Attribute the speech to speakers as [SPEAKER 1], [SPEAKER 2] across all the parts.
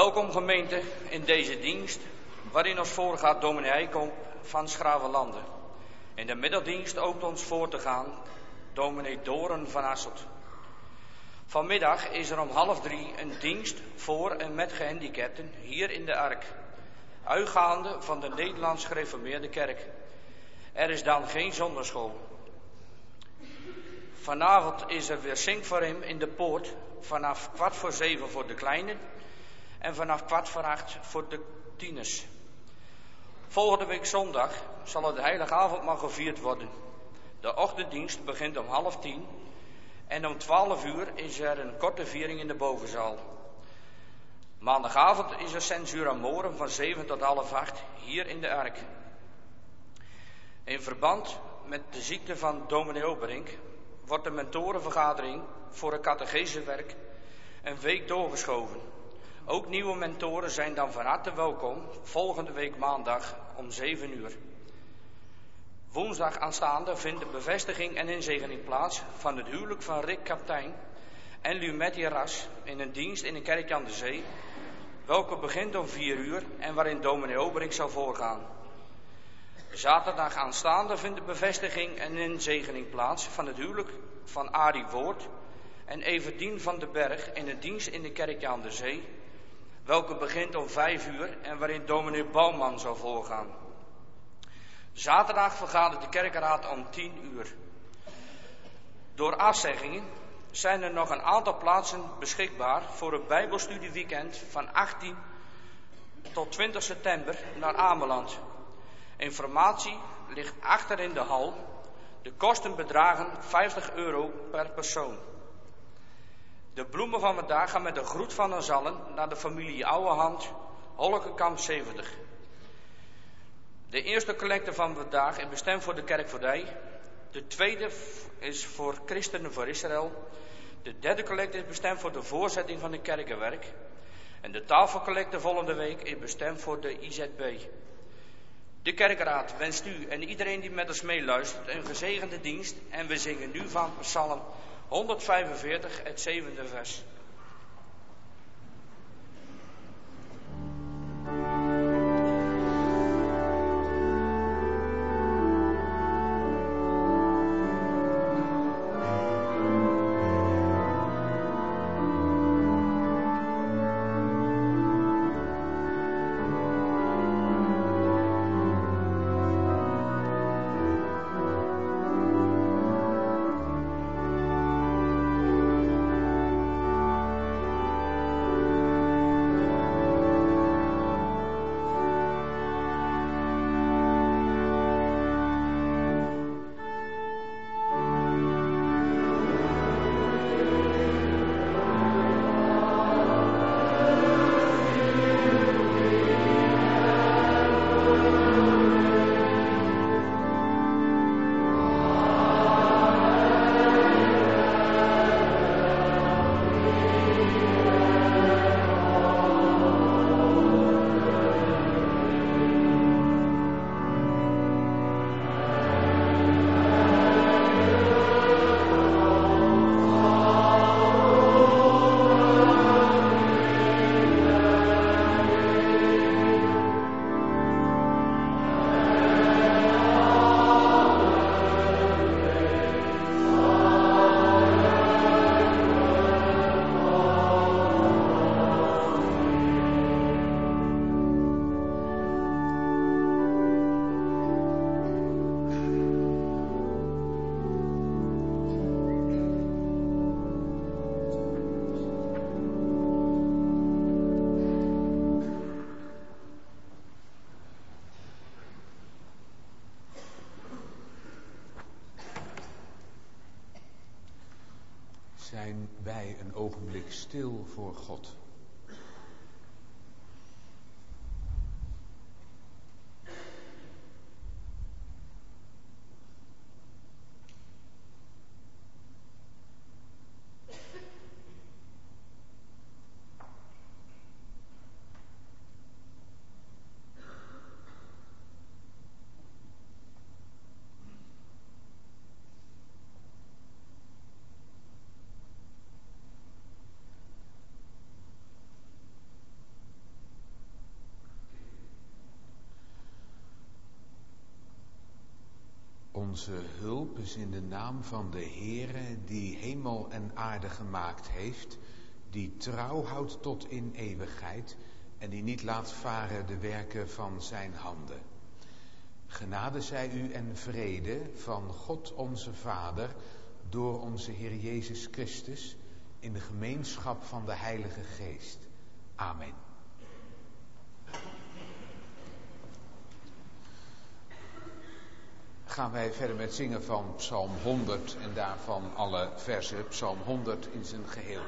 [SPEAKER 1] Welkom gemeente in deze dienst, waarin ons voorgaat dominee Eikamp van Schravenlanden. In de middeldienst ook ons voor te gaan dominee Doren van Asselt. Vanmiddag is er om half drie een dienst voor en met gehandicapten hier in de Ark, uitgaande van de Nederlands Gereformeerde Kerk. Er is dan geen zonderschool. Vanavond is er weer zing voor hem in de poort vanaf kwart voor zeven voor de kleinen en vanaf kwart voor acht voor de tieners. Volgende week zondag zal het heilige avondmaal gevierd worden. De ochtenddienst begint om half tien en om twaalf uur is er een korte viering in de bovenzaal. Maandagavond is er censuur amorum van zeven tot half acht hier in de Ark. In verband met de ziekte van dominee Oberink wordt de mentorenvergadering voor het catechesewerk een week doorgeschoven. Ook nieuwe mentoren zijn dan van harte welkom volgende week maandag om 7 uur. Woensdag aanstaande vindt de bevestiging en inzegening plaats van het huwelijk van Rick Kaptein en Lumetti Ras in een dienst in de kerk aan de zee, welke begint om 4 uur en waarin dominee Oberink zal voorgaan. Zaterdag aanstaande vindt de bevestiging en inzegening plaats van het huwelijk van Arie Woord en Everdien van den Berg in een dienst in de kerk aan de zee, welke begint om vijf uur en waarin dominee Bouwman zal voorgaan. Zaterdag vergadert de kerkenraad om tien uur. Door afzeggingen zijn er nog een aantal plaatsen beschikbaar voor het Bijbelstudieweekend van 18 tot 20 september naar Ameland. Informatie ligt achter in de hal. De kosten bedragen 50 euro per persoon. De bloemen van vandaag gaan met de groet van een zallen naar de familie Ouwehand, Holkenkamp 70. De eerste collecte van vandaag is bestemd voor de kerkvoordij. De tweede is voor christenen voor Israël. De derde collecte is bestemd voor de voorzetting van het kerkenwerk. En de tafelcollecte volgende week is bestemd voor de IZB. De kerkraad wenst u en iedereen die met ons meeluistert een gezegende dienst. En we zingen nu van Psalm 145, het zevende vers.
[SPEAKER 2] Wij een ogenblik stil voor God. Onze hulp is in de naam van de Heere die hemel en aarde gemaakt heeft, die trouw houdt tot in eeuwigheid en die niet laat varen de werken van zijn handen. Genade zij u en vrede van God onze Vader door onze Heer Jezus Christus in de gemeenschap van de Heilige Geest. Amen. Gaan wij verder met zingen van Psalm 100 en daarvan alle versen, Psalm 100 in zijn geheel.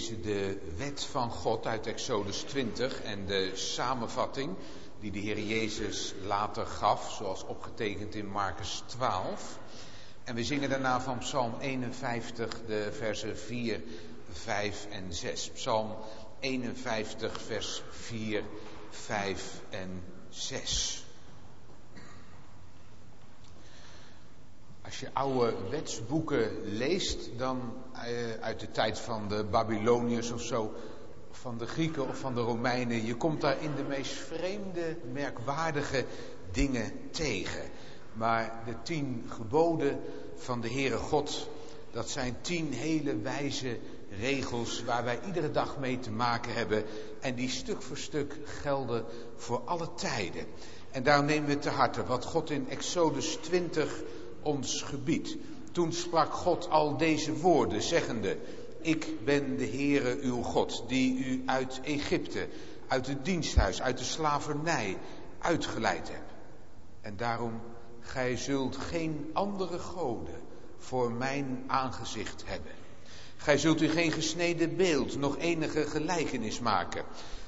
[SPEAKER 2] Lezen de wet van God uit Exodus 20 en de samenvatting die de Heer Jezus later gaf, zoals opgetekend in Marcus 12. En we zingen daarna van Psalm 51 de versen 4, 5 en 6. Psalm 51, vers 4, 5 en 6. Als je oude wetsboeken leest, dan uh, uit de tijd van de Babyloniërs of zo, van de Grieken of van de Romeinen, je komt daar in de meest vreemde, merkwaardige dingen tegen. Maar de tien geboden van de Heere God, dat zijn tien hele wijze regels waar wij iedere dag mee te maken hebben en die stuk voor stuk gelden voor alle tijden. En daarom nemen we te harte wat God in Exodus 20 ons gebiedt. Toen sprak God al deze woorden, zeggende, ik ben de Heere uw God, die u uit Egypte, uit het diensthuis, uit de slavernij uitgeleid heb. En daarom, gij zult geen andere goden voor mijn aangezicht hebben. Gij zult u geen gesneden beeld, nog enige gelijkenis maken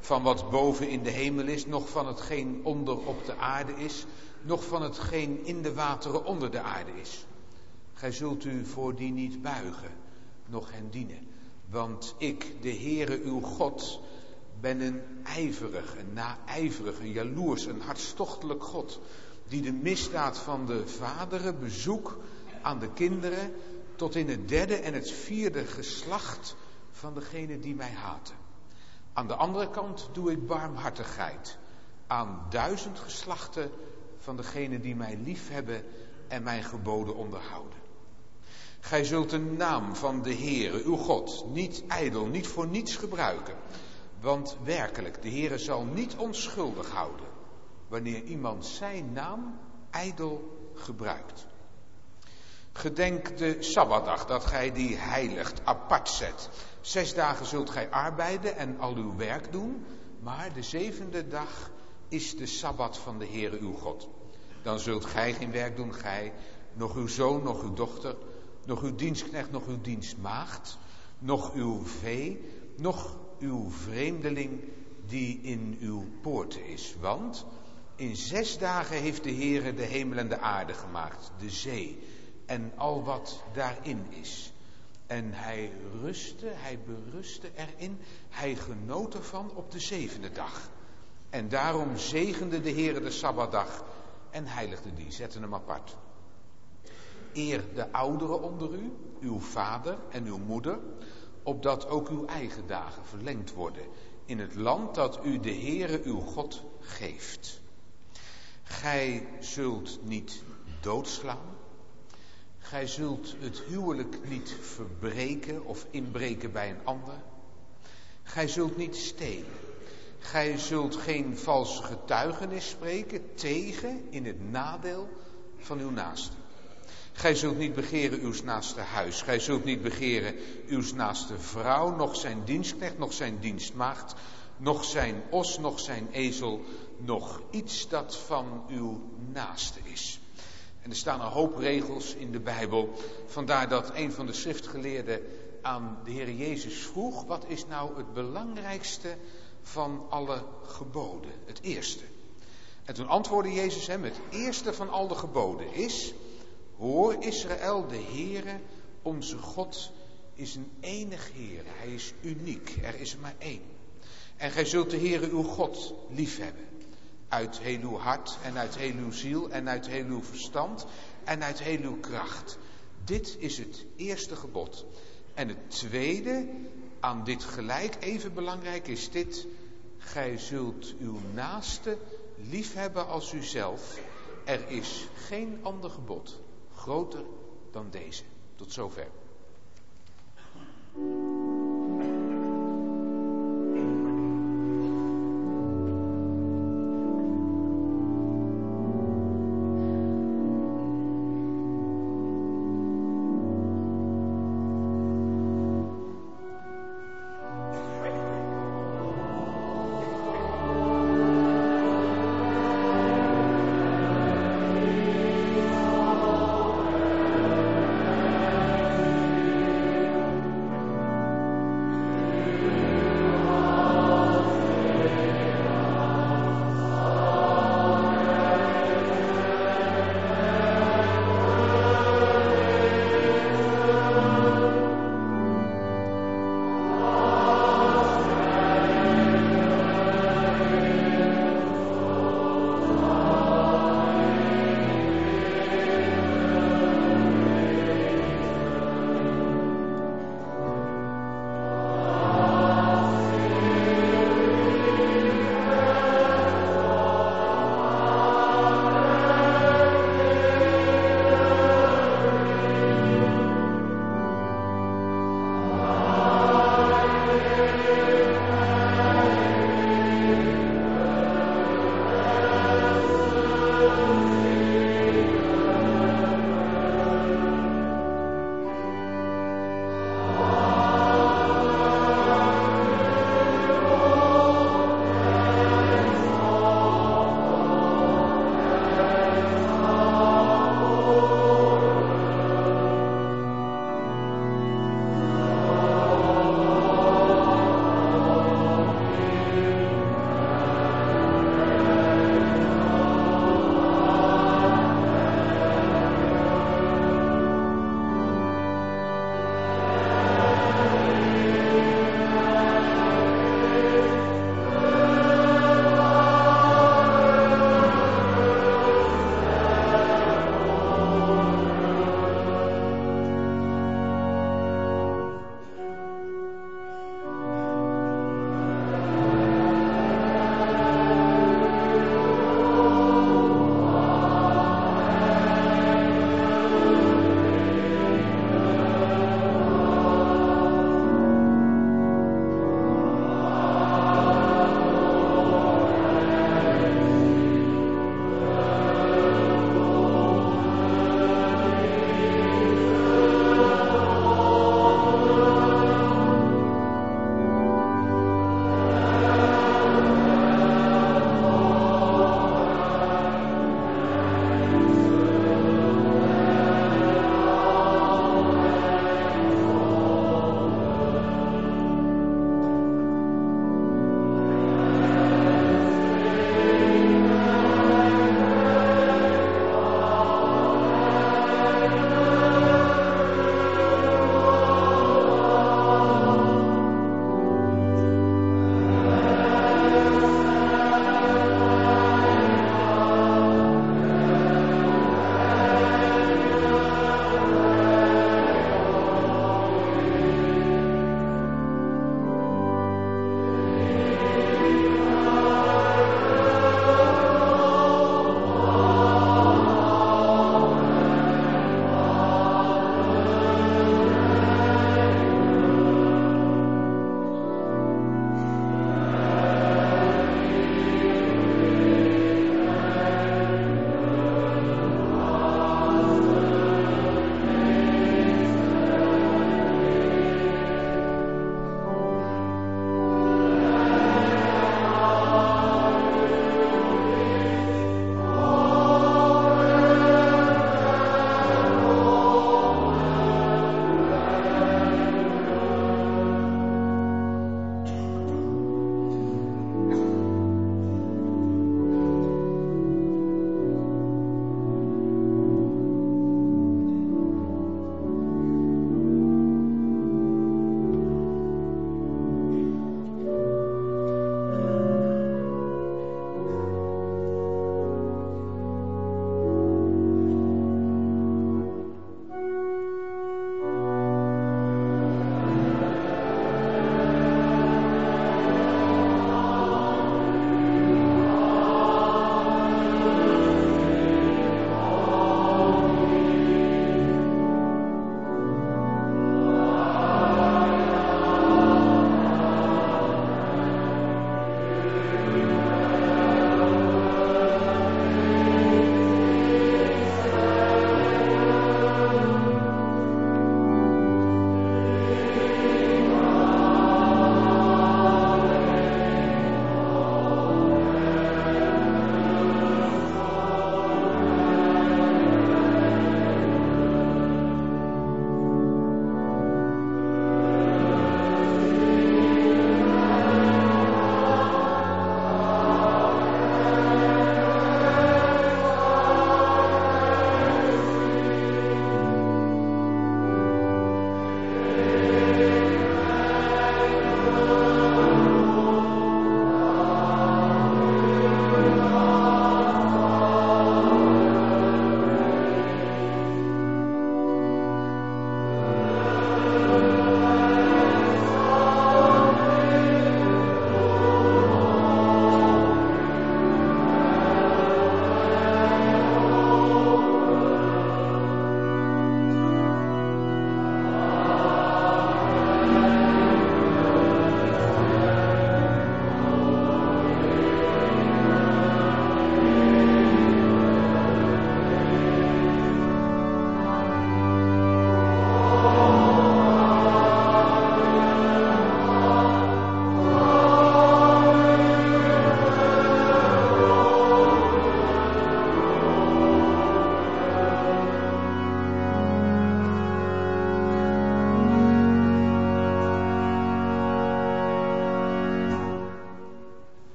[SPEAKER 2] van wat boven in de hemel is, nog van hetgeen onder op de aarde is, nog van hetgeen in de wateren onder de aarde is. Gij zult u voor die niet buigen, nog hen dienen. Want ik, de Heere uw God, ben een ijverig, een naijverig, een jaloers, een hartstochtelijk God, die de misdaad van de vaderen bezoek aan de kinderen tot in het derde en het vierde geslacht van degene die mij haten. Aan de andere kant doe ik barmhartigheid aan duizend geslachten van degene die mij lief hebben en mijn geboden onderhouden. Gij zult de naam van de Heere, uw God, niet ijdel, niet voor niets gebruiken. Want werkelijk, de Heere zal niet onschuldig houden wanneer iemand zijn naam ijdel gebruikt. Gedenk de Sabbatdag, dat gij die heiligt, apart zet. Zes dagen zult gij arbeiden en al uw werk doen, maar de zevende dag is de Sabbat van de Heere uw God. Dan zult gij geen werk doen, gij, nog uw zoon, nog uw dochter, nog uw dienstknecht, nog uw dienstmaagd, nog uw vee, nog uw vreemdeling die in uw poorten is. Want in zes dagen heeft de Heere de hemel en de aarde gemaakt, de zee en al wat daarin is. En hij rustte, hij berustte erin, hij genoot ervan op de zevende dag. En daarom zegende de Heere de Sabbatdag en heiligde die, zette hem apart. Eer de ouderen onder u, uw vader en uw moeder, opdat ook uw eigen dagen verlengd worden in het land dat u de Heere uw God geeft. Gij zult niet doodslaan. Gij zult het huwelijk niet verbreken of inbreken bij een ander. Gij zult niet stelen. Gij zult geen vals getuigenis spreken tegen in het nadeel van uw naaste. Gij zult niet begeren uw naaste huis. Gij zult niet begeren uw naaste vrouw, nog zijn dienstknecht, nog zijn dienstmaagd, nog zijn os, nog zijn ezel, nog iets dat van uw naaste is. En er staan een hoop regels in de Bijbel. Vandaar dat een van de schriftgeleerden aan de Heer Jezus vroeg: wat is nou het belangrijkste van alle geboden? Het eerste. En toen antwoordde Jezus hem: het eerste van al de geboden is: Hoor Israël, de Heere, onze God is een enig Heer. Hij is uniek. Er is maar één. En gij zult de Heere uw God liefhebben. Uit heel uw hart en uit heel uw ziel en uit heel uw verstand en uit heel uw kracht. Dit is het eerste gebod. En het tweede, aan dit gelijk even belangrijk, is dit. Gij zult uw naaste liefhebben als uzelf. Er is geen ander gebod groter dan deze. Tot zover.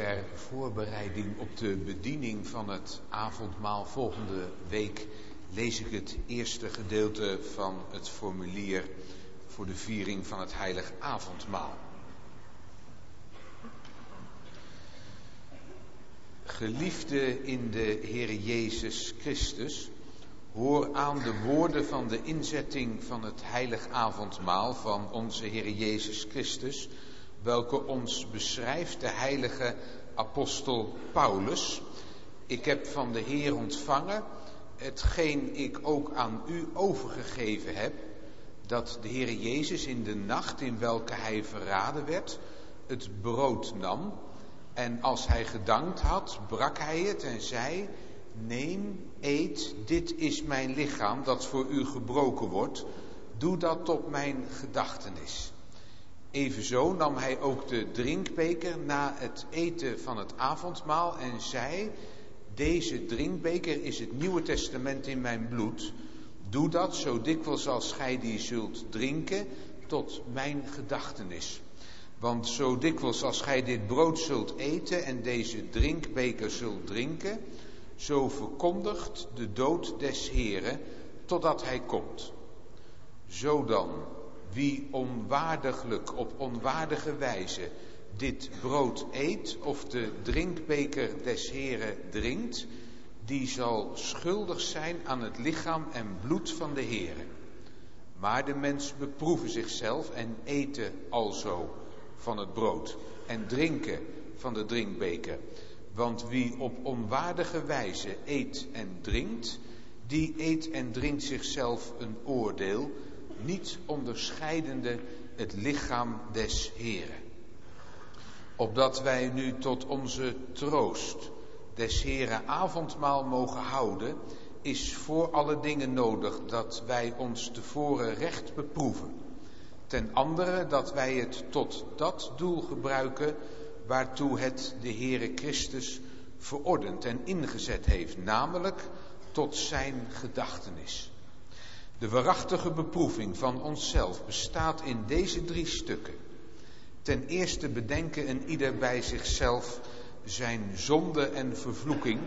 [SPEAKER 2] Ter voorbereiding op de bediening van het avondmaal volgende week lees ik het eerste gedeelte van het formulier voor de viering van het heilig avondmaal. Geliefde in de Heer Jezus Christus, hoor aan de woorden van de inzetting van het heilig avondmaal van onze Heer Jezus Christus welke ons beschrijft de heilige apostel Paulus. Ik heb van de Heer ontvangen hetgeen ik ook aan u overgegeven heb, dat de Heer Jezus in de nacht in welke hij verraden werd, het brood nam en als hij gedankt had, brak hij het en zei, neem, eet, dit is mijn lichaam dat voor u gebroken wordt, doe dat tot mijn gedachtenis. Evenzo nam hij ook de drinkbeker na het eten van het avondmaal en zei, deze drinkbeker is het Nieuwe Testament in mijn bloed. Doe dat zo dikwijls als gij die zult drinken tot mijn gedachtenis. Want zo dikwijls als gij dit brood zult eten en deze drinkbeker zult drinken, zo verkondigt de dood des Heren totdat hij komt. Zo dan, wie onwaardiglijk op onwaardige wijze dit brood eet of de drinkbeker des Heren drinkt, die zal schuldig zijn aan het lichaam en bloed van de Heren. Maar de mens beproeven zichzelf en eten alzo van het brood en drinken van de drinkbeker. Want wie op onwaardige wijze eet en drinkt, die eet en drinkt zichzelf een oordeel, niet onderscheidende het lichaam des Heren. Opdat wij nu tot onze troost des Heren avondmaal mogen houden, is voor alle dingen nodig dat wij ons tevoren recht beproeven. Ten andere dat wij het tot dat doel gebruiken waartoe het de Heere Christus verordend en ingezet heeft, namelijk tot zijn gedachtenis. De waarachtige beproeving van onszelf bestaat in deze drie stukken. Ten eerste bedenken een ieder bij zichzelf zijn zonde en vervloeking,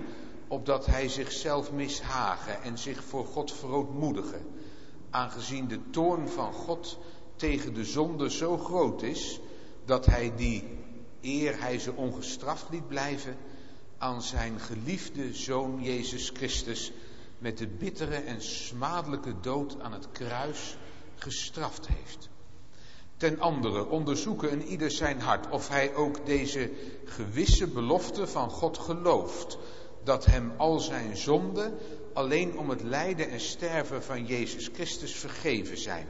[SPEAKER 2] opdat hij zichzelf mishagen en zich voor God verootmoedigen, aangezien de toorn van God tegen de zonde zo groot is, dat hij die, eer hij ze ongestraft liet blijven, aan zijn geliefde Zoon Jezus Christus met de bittere en smadelijke dood aan het kruis gestraft heeft. Ten andere onderzoeken een ieder zijn hart of hij ook deze gewisse belofte van God gelooft, dat hem al zijn zonden alleen om het lijden en sterven van Jezus Christus vergeven zijn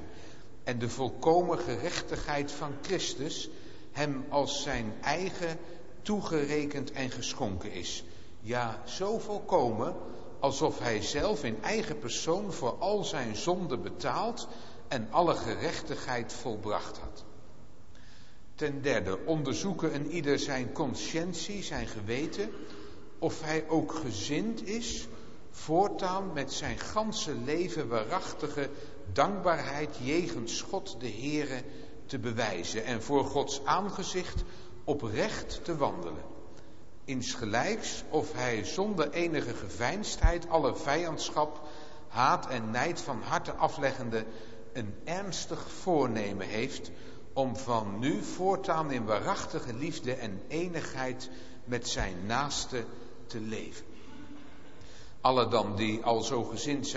[SPEAKER 2] en de volkomen gerechtigheid van Christus hem als zijn eigen toegerekend en geschonken is. Ja, zo volkomen alsof hij zelf in eigen persoon voor al zijn zonden betaald en alle gerechtigheid volbracht had. Ten derde, onderzoeken een ieder zijn conscientie, zijn geweten, of hij ook gezind is voortaan met zijn ganse leven waarachtige dankbaarheid jegens God de Heere te bewijzen en voor Gods aangezicht oprecht te wandelen insgelijks of hij zonder enige geveinsdheid alle vijandschap, haat en nijd van harte afleggende een ernstig voornemen heeft om van nu voortaan in waarachtige liefde en enigheid met zijn naaste te leven. Alle dan die al zo gezind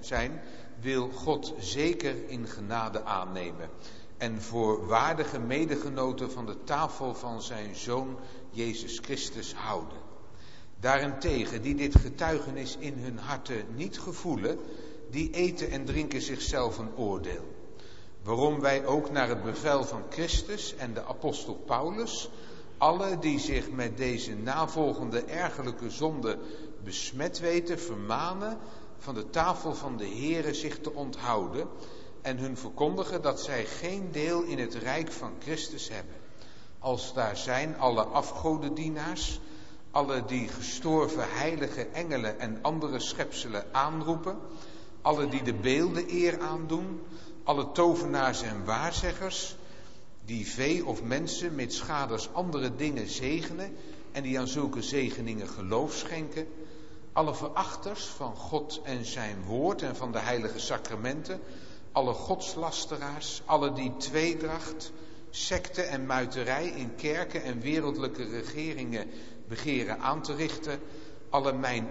[SPEAKER 2] zijn, wil God zeker in genade aannemen en voor waardige medegenoten van de tafel van zijn Zoon Jezus Christus houden. Daarentegen, die dit getuigenis in hun harten niet gevoelen, die eten en drinken zichzelf een oordeel. Waarom wij ook naar het bevel van Christus en de apostel Paulus, alle die zich met deze navolgende ergelijke zonde besmet weten, vermanen van de tafel van de Here zich te onthouden en hun verkondigen dat zij geen deel in het rijk van Christus hebben als daar zijn alle afgodendienaars, alle die gestorven heilige engelen en andere schepselen aanroepen, alle die de beelden eer aandoen, alle tovenaars en waarzeggers, die vee of mensen met schaders andere dingen zegenen en die aan zulke zegeningen geloof schenken, alle verachters van God en zijn woord en van de heilige sacramenten, alle godslasteraars, alle die tweedracht, secte en muiterij in kerken en wereldlijke regeringen begeren aan te richten, alle mijn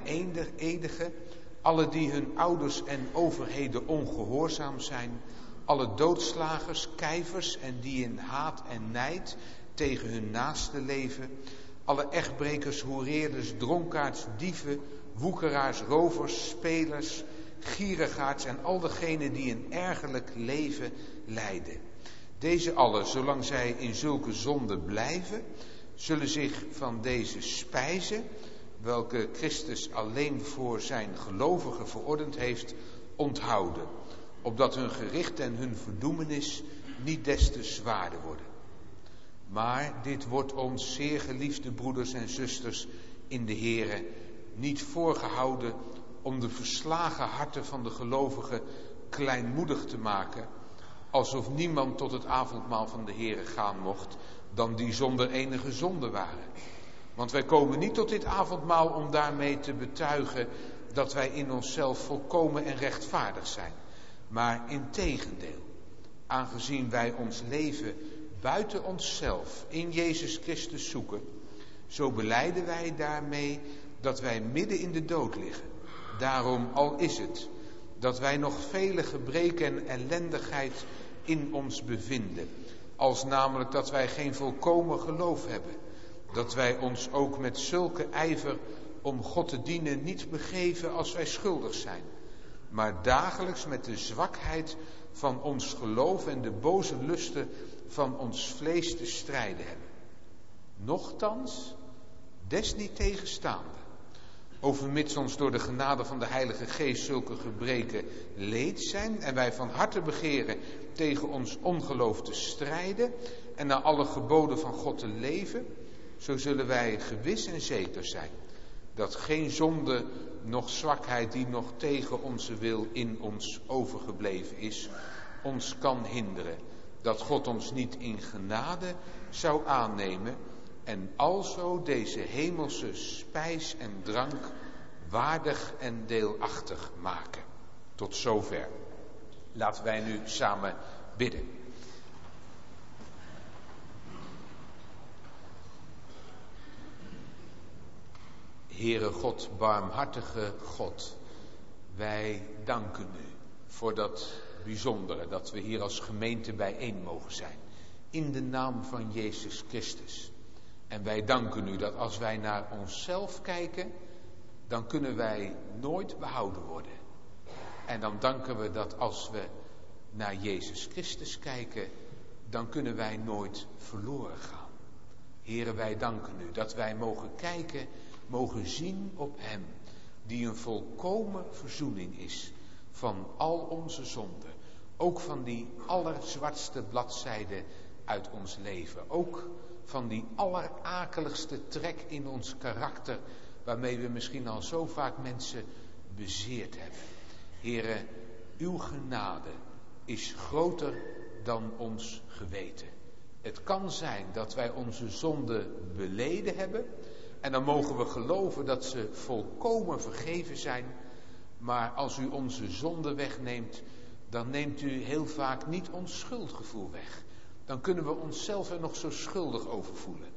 [SPEAKER 2] edigen, alle die hun ouders en overheden ongehoorzaam zijn, alle doodslagers, kijvers en die in haat en nijd tegen hun naaste leven, alle echtbrekers, hoereerders, dronkaards, dieven, woekeraars, rovers, spelers, gierigaards en al degenen die een ergerlijk leven leiden. Deze allen, zolang zij in zulke zonde blijven, zullen zich van deze spijzen, welke Christus alleen voor zijn gelovigen verordend heeft, onthouden, opdat hun gericht en hun verdoemenis niet des te zwaarder worden. Maar dit wordt ons, zeer geliefde broeders en zusters in de Here, niet voorgehouden om de verslagen harten van de gelovigen kleinmoedig te maken, alsof niemand tot het avondmaal van de Here gaan mocht, dan die zonder enige zonde waren. Want wij komen niet tot dit avondmaal om daarmee te betuigen dat wij in onszelf volkomen en rechtvaardig zijn. Maar in tegendeel, aangezien wij ons leven buiten onszelf in Jezus Christus zoeken, zo beleiden wij daarmee dat wij midden in de dood liggen. Daarom, al is het dat wij nog vele gebreken en ellendigheid in ons bevinden, als namelijk dat wij geen volkomen geloof hebben, dat wij ons ook met zulke ijver om God te dienen niet begeven als wij schuldig zijn, maar dagelijks met de zwakheid van ons geloof en de boze lusten van ons vlees te strijden hebben. Nochtans, desniettegenstaande, overmits ons door de genade van de Heilige Geest zulke gebreken leed zijn en wij van harte begeren tegen ons ongeloof te strijden en naar alle geboden van God te leven, zo zullen wij gewis en zeker zijn dat geen zonde noch zwakheid die nog tegen onze wil in ons overgebleven is, ons kan hinderen. Dat God ons niet in genade zou aannemen en alzo deze hemelse spijs en drank waardig en deelachtig maken. Tot zover. Laten wij nu samen bidden. Heere God, barmhartige God, wij danken u voor dat bijzondere dat we hier als gemeente bijeen mogen zijn. In de naam van Jezus Christus. En wij danken u dat als wij naar onszelf kijken, dan kunnen wij nooit behouden worden. En dan danken we dat als we naar Jezus Christus kijken, dan kunnen wij nooit verloren gaan. Heren, wij danken u dat wij mogen kijken, mogen zien op Hem, die een volkomen verzoening is van al onze zonden. Ook van die allerzwartste bladzijde uit ons leven. Ook van die allerakeligste trek in ons karakter, waarmee we misschien al zo vaak mensen bezeerd hebben. Heren, uw genade is groter dan ons geweten. Het kan zijn dat wij onze zonde beleden hebben. En dan mogen we geloven dat ze volkomen vergeven zijn. Maar als u onze zonde wegneemt, dan neemt u heel vaak niet ons schuldgevoel weg. Dan kunnen we onszelf er nog zo schuldig over voelen.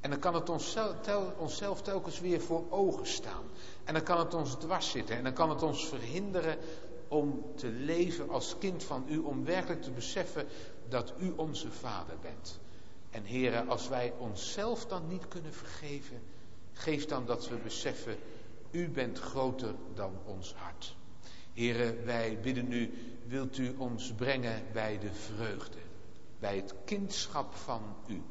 [SPEAKER 2] En dan kan het onszelf, tel, onszelf telkens weer voor ogen staan. En dan kan het ons dwars zitten. En dan kan het ons verhinderen om te leven als kind van u. Om werkelijk te beseffen dat u onze vader bent. En heren, als wij onszelf dan niet kunnen vergeven. Geef dan dat we beseffen, u bent groter dan ons hart. Heren, wij bidden u, wilt u ons brengen bij de vreugde, bij het kindschap van u,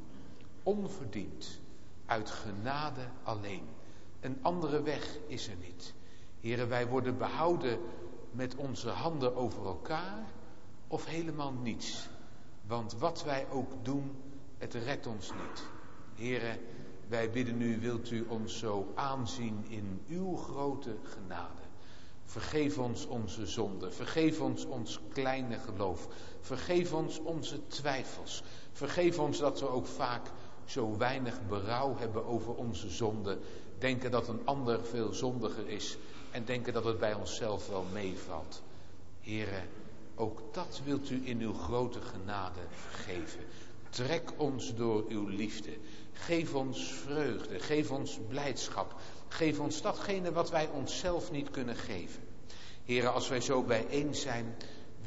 [SPEAKER 2] onverdiend, uit genade alleen. Een andere weg is er niet. Heren, wij worden behouden met onze handen over elkaar of helemaal niets. Want wat wij ook doen, het redt ons niet. Heren, wij bidden u, wilt u ons zo aanzien in uw grote genade. Vergeef ons onze zonden. Vergeef ons ons kleine geloof. Vergeef ons onze twijfels. Vergeef ons dat we ook vaak zo weinig berouw hebben over onze zonden. Denken dat een ander veel zondiger is. En denken dat het bij onszelf wel meevalt. Heren, ook dat wilt u in uw grote genade vergeven. Trek ons door uw liefde. Geef ons vreugde. Geef ons blijdschap. Geef ons datgene wat wij onszelf niet kunnen geven. Heren, als wij zo bijeen zijn,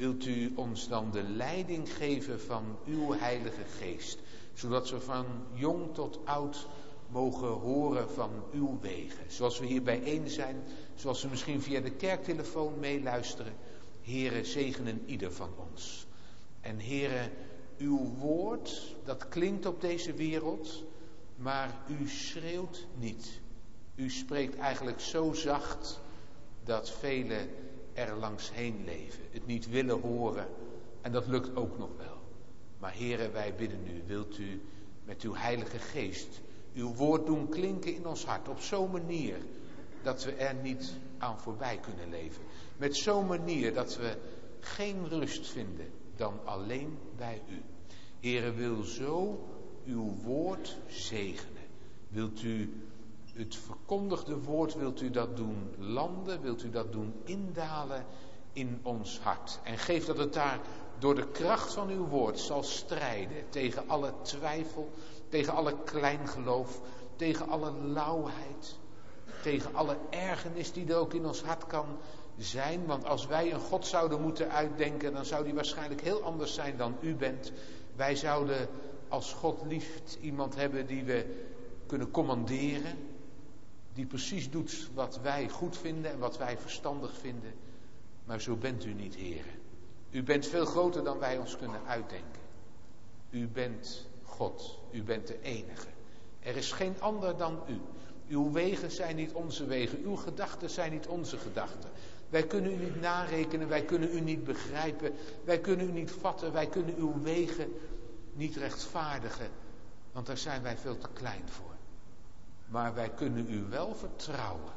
[SPEAKER 2] wilt u ons dan de leiding geven van uw Heilige Geest. Zodat we van jong tot oud mogen horen van uw wegen. Zoals we hier bijeen zijn, zoals we misschien via de kerktelefoon meeluisteren. Heren, zegenen ieder van ons. En heren, uw woord, dat klinkt op deze wereld, maar u schreeuwt niet. U spreekt eigenlijk zo zacht dat velen er langs heen leven, het niet willen horen. En dat lukt ook nog wel. Maar heren, wij bidden u, wilt u met uw heilige geest uw woord doen klinken in ons hart op zo'n manier dat we er niet aan voorbij kunnen leven. Met zo'n manier dat we geen rust vinden dan alleen bij u. Heren, wil zo uw woord zegenen. Wilt u het verkondigde woord, wilt u dat doen landen, wilt u dat doen indalen in ons hart. En geef dat het daar door de kracht van uw woord zal strijden tegen alle twijfel, tegen alle kleingeloof, tegen alle lauwheid, tegen alle ergernis die er ook in ons hart kan zijn. Want als wij een God zouden moeten uitdenken, dan zou die waarschijnlijk heel anders zijn dan u bent. Wij zouden als God lieft iemand hebben die we kunnen commanderen, die precies doet wat wij goed vinden en wat wij verstandig vinden. Maar zo bent u niet, heren. U bent veel groter dan wij ons kunnen uitdenken. U bent God. U bent de enige. Er is geen ander dan u. Uw wegen zijn niet onze wegen. Uw gedachten zijn niet onze gedachten. Wij kunnen u niet narekenen. Wij kunnen u niet begrijpen. Wij kunnen u niet vatten. Wij kunnen uw wegen niet rechtvaardigen. Want daar zijn wij veel te klein voor. Maar wij kunnen u wel vertrouwen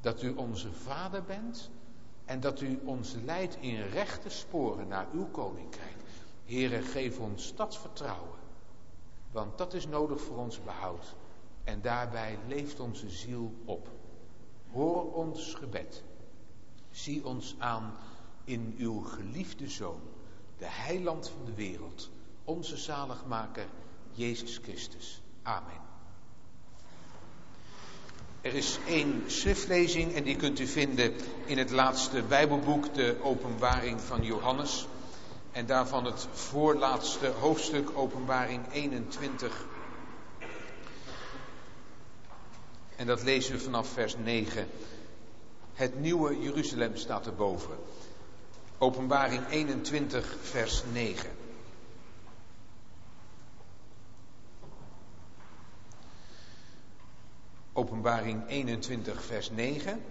[SPEAKER 2] dat u onze vader bent en dat u ons leidt in rechte sporen naar uw koninkrijk. Heere, geef ons dat vertrouwen, want dat is nodig voor ons behoud. En daarbij leeft onze ziel op. Hoor ons gebed. Zie ons aan in uw geliefde Zoon, de heiland van de wereld, onze zaligmaker, Jezus Christus. Amen. Er is één schriftlezing en die kunt u vinden in het laatste Bijbelboek, de Openbaring van Johannes. En daarvan het voorlaatste hoofdstuk, Openbaring 21. En dat lezen we vanaf vers 9. Het nieuwe Jeruzalem staat erboven. Openbaring 21, vers 9. Openbaring 21, vers 9.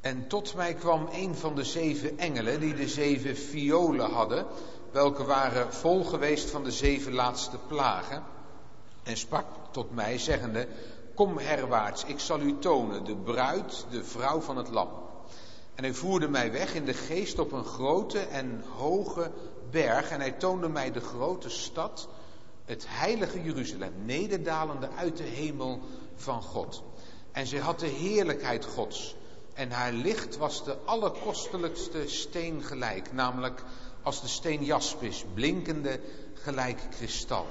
[SPEAKER 2] En tot mij kwam een van de zeven engelen die de zeven violen hadden, welke waren vol geweest van de zeven laatste plagen, en sprak tot mij, zeggende, kom herwaarts, ik zal u tonen, de bruid, de vrouw van het lam. En hij voerde mij weg in de geest op een grote en hoge berg en hij toonde mij de grote stad, het heilige Jeruzalem, nederdalende uit de hemel van God. En zij had de heerlijkheid Gods. En haar licht was de allerkostelijkste steen gelijk, namelijk als de steen jaspis, blinkende gelijk kristal.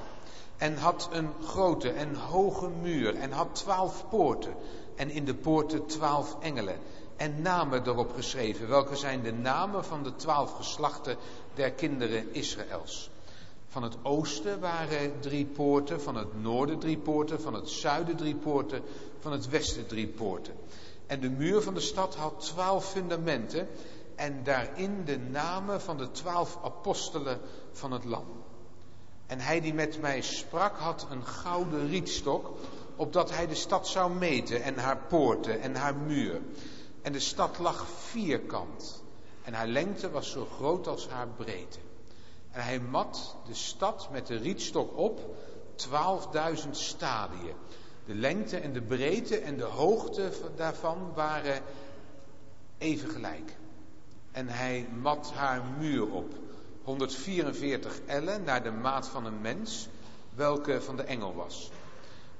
[SPEAKER 2] En had een grote en hoge muur en had twaalf poorten en in de poorten twaalf engelen en namen erop geschreven. Welke zijn de namen van de twaalf geslachten der kinderen Israëls. Van het oosten waren drie poorten, van het noorden drie poorten, van het zuiden drie poorten, van het westen drie poorten. En de muur van de stad had twaalf fundamenten en daarin de namen van de twaalf apostelen van het Lam. En hij die met mij sprak had een gouden rietstok, opdat hij de stad zou meten en haar poorten en haar muur. En de stad lag vierkant en haar lengte was zo groot als haar breedte. En hij mat de stad met de rietstok op, twaalfduizend stadien. De lengte en de breedte en de hoogte daarvan waren even gelijk. En hij mat haar muur op. 144 ellen naar de maat van een mens, welke van de engel was.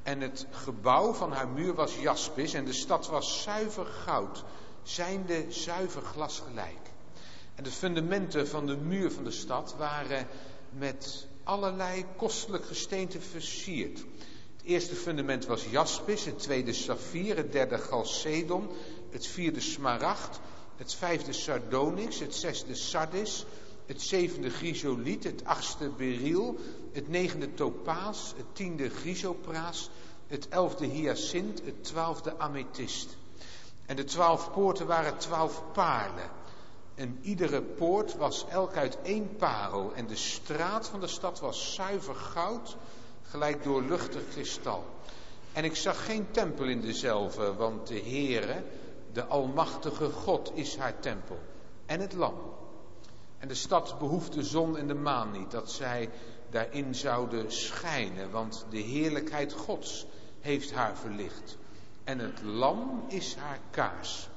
[SPEAKER 2] En het gebouw van haar muur was jaspis en de stad was zuiver goud, zijnde zuiver glas gelijk. En de fundamenten van de muur van de stad waren met allerlei kostelijk gesteente versierd. Het eerste fundament was jaspis, het tweede saffier, het derde galcedon, het vierde smaragd, het vijfde sardonyx, het zesde sardis, het zevende chrysoliet, het achtste beryl, het negende topaas, het tiende chrysopraas, het elfde hyacint, het twaalfde amethyst. En de twaalf poorten waren twaalf paarlen. En iedere poort was elk uit één parel. En de straat van de stad was zuiver goud, gelijk doorluchtig kristal. En ik zag geen tempel in dezelve, want de Heere, de Almachtige God, is haar tempel. En het lam. En de stad behoeft de zon en de maan niet, dat zij daarin zouden schijnen, want de heerlijkheid Gods heeft haar verlicht. En het lam is haar kaars.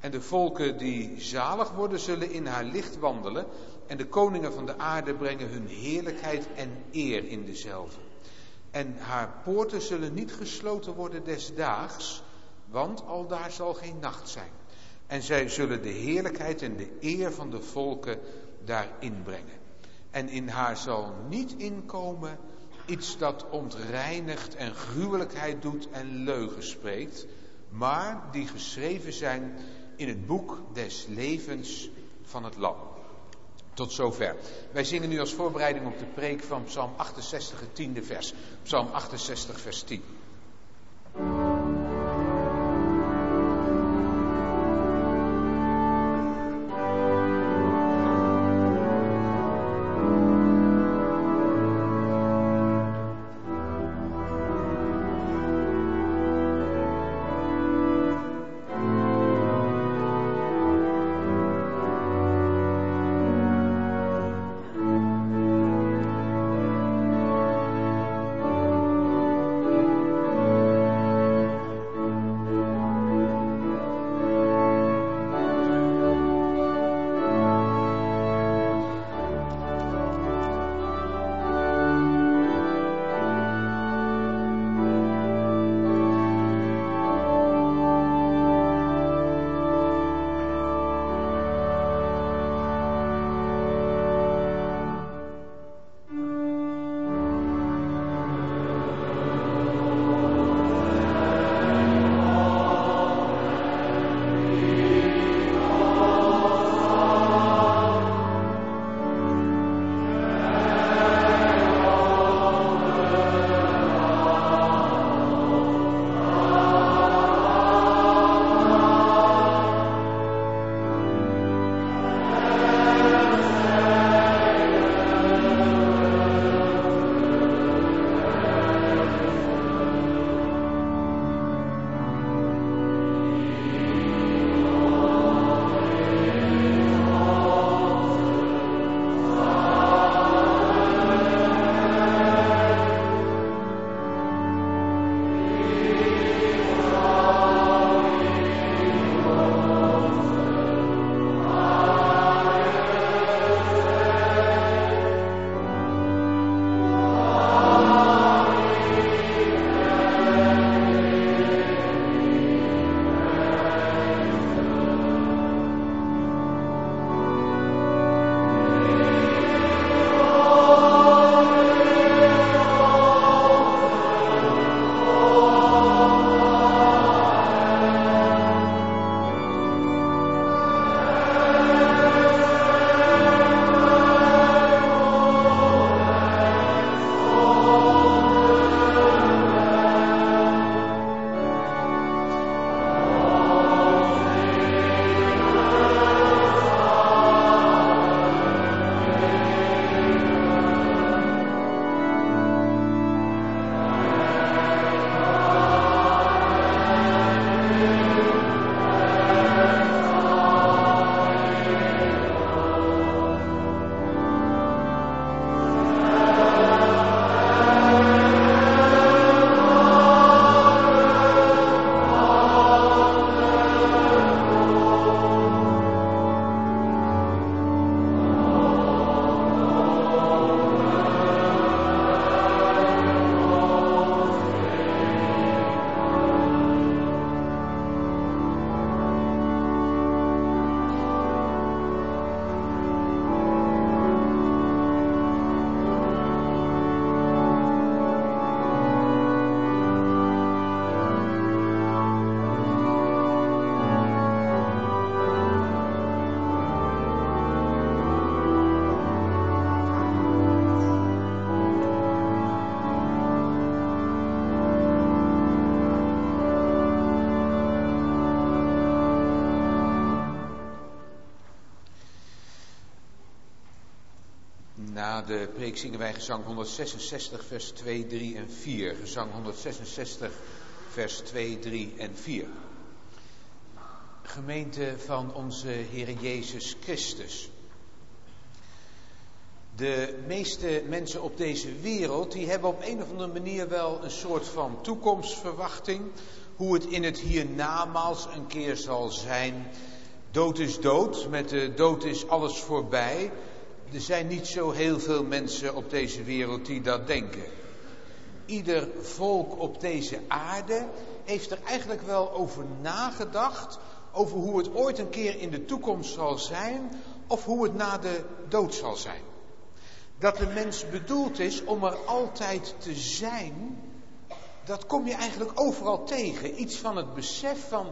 [SPEAKER 2] En de volken die zalig worden, zullen in haar licht wandelen. En de koningen van de aarde brengen hun heerlijkheid en eer in dezelfde. En haar poorten zullen niet gesloten worden des daags, want al daar zal geen nacht zijn. En zij zullen de heerlijkheid en de eer van de volken daarin brengen. En in haar zal niet inkomen iets dat ontreinigt en gruwelijkheid doet en leugen spreekt, maar die geschreven zijn in het boek des levens van het Lam. Tot zover. Wij zingen nu als voorbereiding op de preek van Psalm 68, het tiende vers. Psalm 68, vers 10. De preek zingen wij gezang 166, vers 2, 3 en 4. Gezang 166, vers 2, 3 en 4. Gemeente van onze Heer Jezus Christus. De meeste mensen op deze wereld, die hebben op een of andere manier wel een soort van toekomstverwachting. Hoe het in het hiernamaals een keer zal zijn. Dood is dood, met de dood is alles voorbij. Er zijn niet zo heel veel mensen op deze wereld die dat denken. Ieder volk op deze aarde heeft er eigenlijk wel over nagedacht. Over hoe het ooit een keer in de toekomst zal zijn. Of hoe het na de dood zal zijn. Dat de mens bedoeld is om er altijd te zijn. Dat kom je eigenlijk overal tegen. Iets van het besef van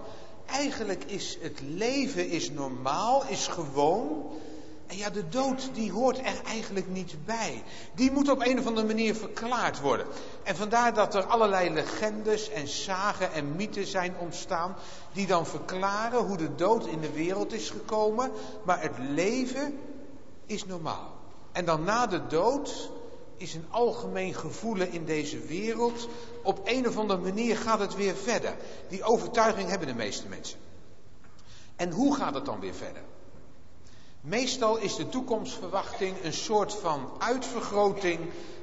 [SPEAKER 2] eigenlijk is het leven is normaal, is gewoon. En ja, de dood die hoort er eigenlijk niet bij. Die moet op een of andere manier verklaard worden. En vandaar dat er allerlei legendes en zagen en mythen zijn ontstaan. Die dan verklaren hoe de dood in de wereld is gekomen. Maar het leven is normaal. En dan na de dood is een algemeen gevoelen in deze wereld. Op een of andere manier gaat het weer verder. Die overtuiging hebben de meeste mensen. En hoe gaat het dan weer verder? Meestal is de toekomstverwachting een soort van uitvergroting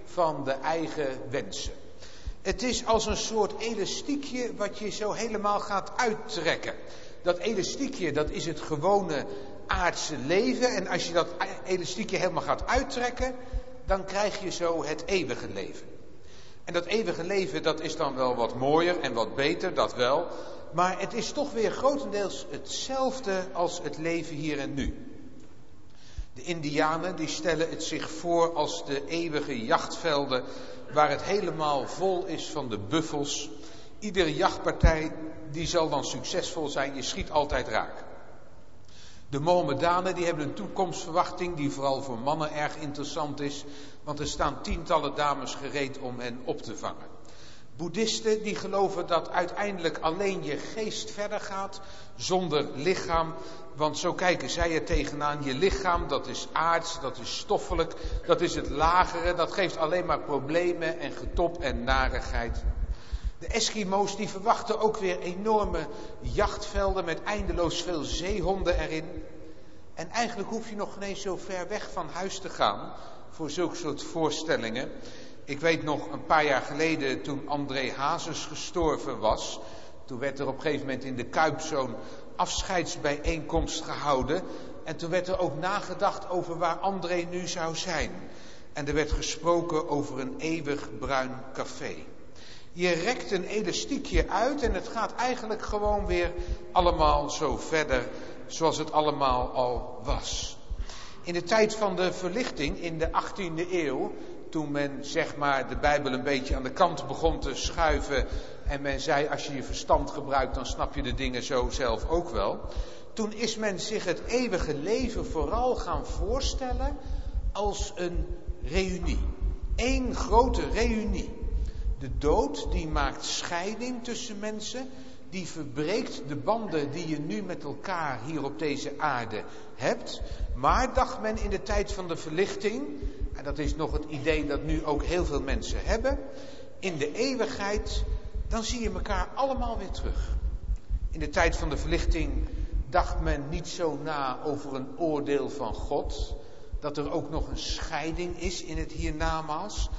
[SPEAKER 2] van de eigen wensen. Het is als een soort elastiekje wat je zo helemaal gaat uittrekken. Dat elastiekje, dat is het gewone aardse leven. En als je dat elastiekje helemaal gaat uittrekken, dan krijg je zo het eeuwige leven. En dat eeuwige leven, dat is dan wel wat mooier en wat beter, dat wel. Maar het is toch weer grotendeels hetzelfde als het leven hier en nu. De Indianen die stellen het zich voor als de eeuwige jachtvelden waar het helemaal vol is van de buffels. Iedere jachtpartij die zal dan succesvol zijn, je schiet altijd raak. De Mohammedanen die hebben een toekomstverwachting die vooral voor mannen erg interessant is, want er staan tientallen dames gereed om hen op te vangen. Boeddhisten die geloven dat uiteindelijk alleen je geest verder gaat zonder lichaam. Want zo kijken zij er tegenaan. Je lichaam, dat is aards, dat is stoffelijk, dat is het lagere. Dat geeft alleen maar problemen en getop en narigheid. De Eskimo's die verwachten ook weer enorme jachtvelden met eindeloos veel zeehonden erin. En eigenlijk hoef je nog geen zo ver weg van huis te gaan voor zulke soort voorstellingen. Ik weet nog een paar jaar geleden toen André Hazes gestorven was. Toen werd er op een gegeven moment in de Kuip zo'n afscheidsbijeenkomst gehouden. En toen werd er ook nagedacht over waar André nu zou zijn. En er werd gesproken over een eeuwig bruin café. Je rekt een elastiekje uit en het gaat eigenlijk gewoon weer allemaal zo verder zoals het allemaal al was. In de tijd van de verlichting in de 18e eeuw toen men zeg maar de Bijbel een beetje aan de kant begon te schuiven en men zei als je je verstand gebruikt dan snap je de dingen zo zelf ook wel. Toen is men zich het eeuwige leven vooral gaan voorstellen als een reunie. Eén grote reunie. De dood die maakt scheiding tussen mensen, die verbreekt de banden die je nu met elkaar hier op deze aarde hebt. Maar dacht men in de tijd van de verlichting, en dat is nog het idee dat nu ook heel veel mensen hebben, in de eeuwigheid, dan zie je elkaar allemaal weer terug. In de tijd van de verlichting dacht men niet zo na over een oordeel van God, dat er ook nog een scheiding is in het hiernamaals,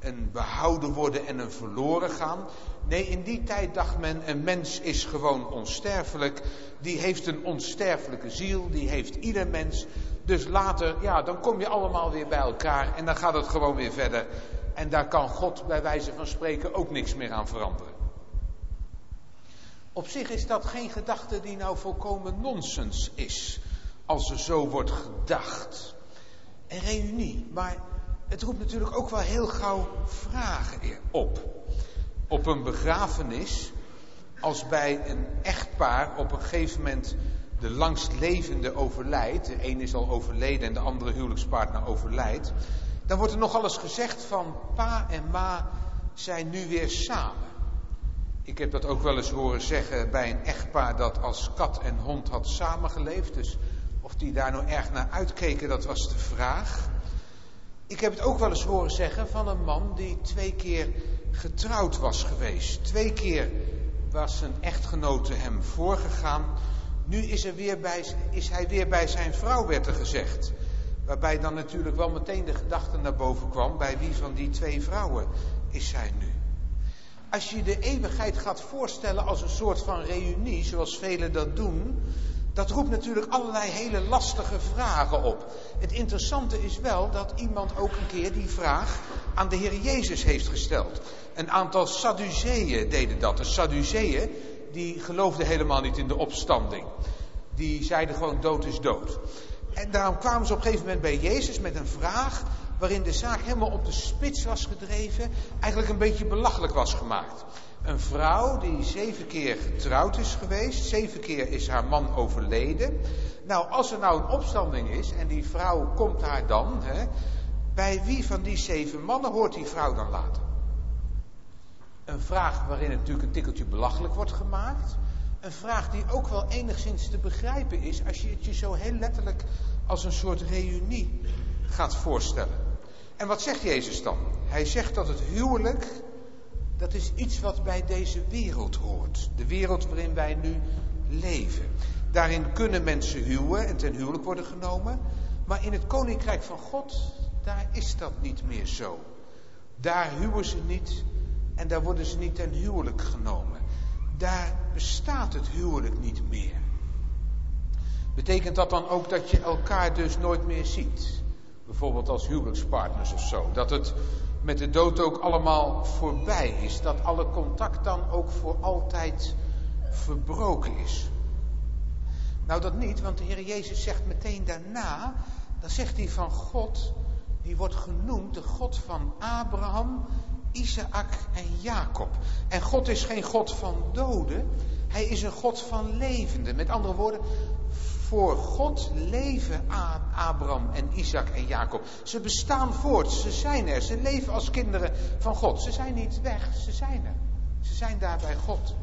[SPEAKER 2] een behouden worden en een verloren gaan. Nee, in die tijd dacht men, een mens is gewoon onsterfelijk. Die heeft een onsterfelijke ziel, die heeft ieder mens. Dus later, ja, dan kom je allemaal weer bij elkaar en dan gaat het gewoon weer verder. En daar kan God bij wijze van spreken ook niks meer aan veranderen. Op zich is dat geen gedachte die nou volkomen nonsens is, als er zo wordt gedacht. Een reunie, maar het roept natuurlijk ook wel heel gauw vragen op. Op een begrafenis, als bij een echtpaar op een gegeven moment de langstlevende overlijdt, de een is al overleden en de andere huwelijkspartner overlijdt, dan wordt er nog alles gezegd van pa en ma zijn nu weer samen. Ik heb dat ook wel eens horen zeggen bij een echtpaar dat als kat en hond had samengeleefd. Dus of die daar nou erg naar uitkeken, dat was de vraag. Ik heb het ook wel eens horen zeggen van een man die twee keer getrouwd was geweest. Twee keer was zijn echtgenote hem voorgegaan. Nu is, er weer bij, is hij weer bij zijn vrouw, werd er gezegd. Waarbij dan natuurlijk wel meteen de gedachte naar boven kwam, bij wie van die twee vrouwen is zij nu? Als je de eeuwigheid gaat voorstellen als een soort van reunie, zoals velen dat doen, dat roept natuurlijk allerlei hele lastige vragen op. Het interessante is wel dat iemand ook een keer die vraag aan de Heer Jezus heeft gesteld. Een aantal Sadduceeën deden dat. De Sadduceeën die geloofden helemaal niet in de opstanding. Die zeiden gewoon dood is dood. En daarom kwamen ze op een gegeven moment bij Jezus met een vraag waarin de zaak helemaal op de spits was gedreven, eigenlijk een beetje belachelijk was gemaakt. Een vrouw die zeven keer getrouwd is geweest, zeven keer is haar man overleden. Nou, als er nou een opstanding is en die vrouw komt daar dan, hè, bij wie van die zeven mannen hoort die vrouw dan later? Een vraag waarin het natuurlijk een tikkeltje belachelijk wordt gemaakt. Een vraag die ook wel enigszins te begrijpen is als je het je zo heel letterlijk als een soort reunie gaat voorstellen. En wat zegt Jezus dan? Hij zegt dat het huwelijk, dat is iets wat bij deze wereld hoort. De wereld waarin wij nu leven. Daarin kunnen mensen huwen en ten huwelijk worden genomen. Maar in het koninkrijk van God, daar is dat niet meer zo. Daar huwen ze niet en daar worden ze niet ten huwelijk genomen. Daar bestaat het huwelijk niet meer. Betekent dat dan ook dat je elkaar dus nooit meer ziet? Bijvoorbeeld als huwelijkspartners of zo. Dat het met de dood ook allemaal voorbij is. Dat alle contact dan ook voor altijd verbroken is. Nou dat niet, want de Heer Jezus zegt meteen daarna, dan zegt hij van God, die wordt genoemd de God van Abraham, Isaac en Jacob. En God is geen God van doden, hij is een God van levenden. Met andere woorden, voor God leven Abraham en Isaac en Jacob. Ze bestaan voort, ze zijn er, ze leven als kinderen van God. Ze zijn niet weg, ze zijn er. Ze zijn daar bij God.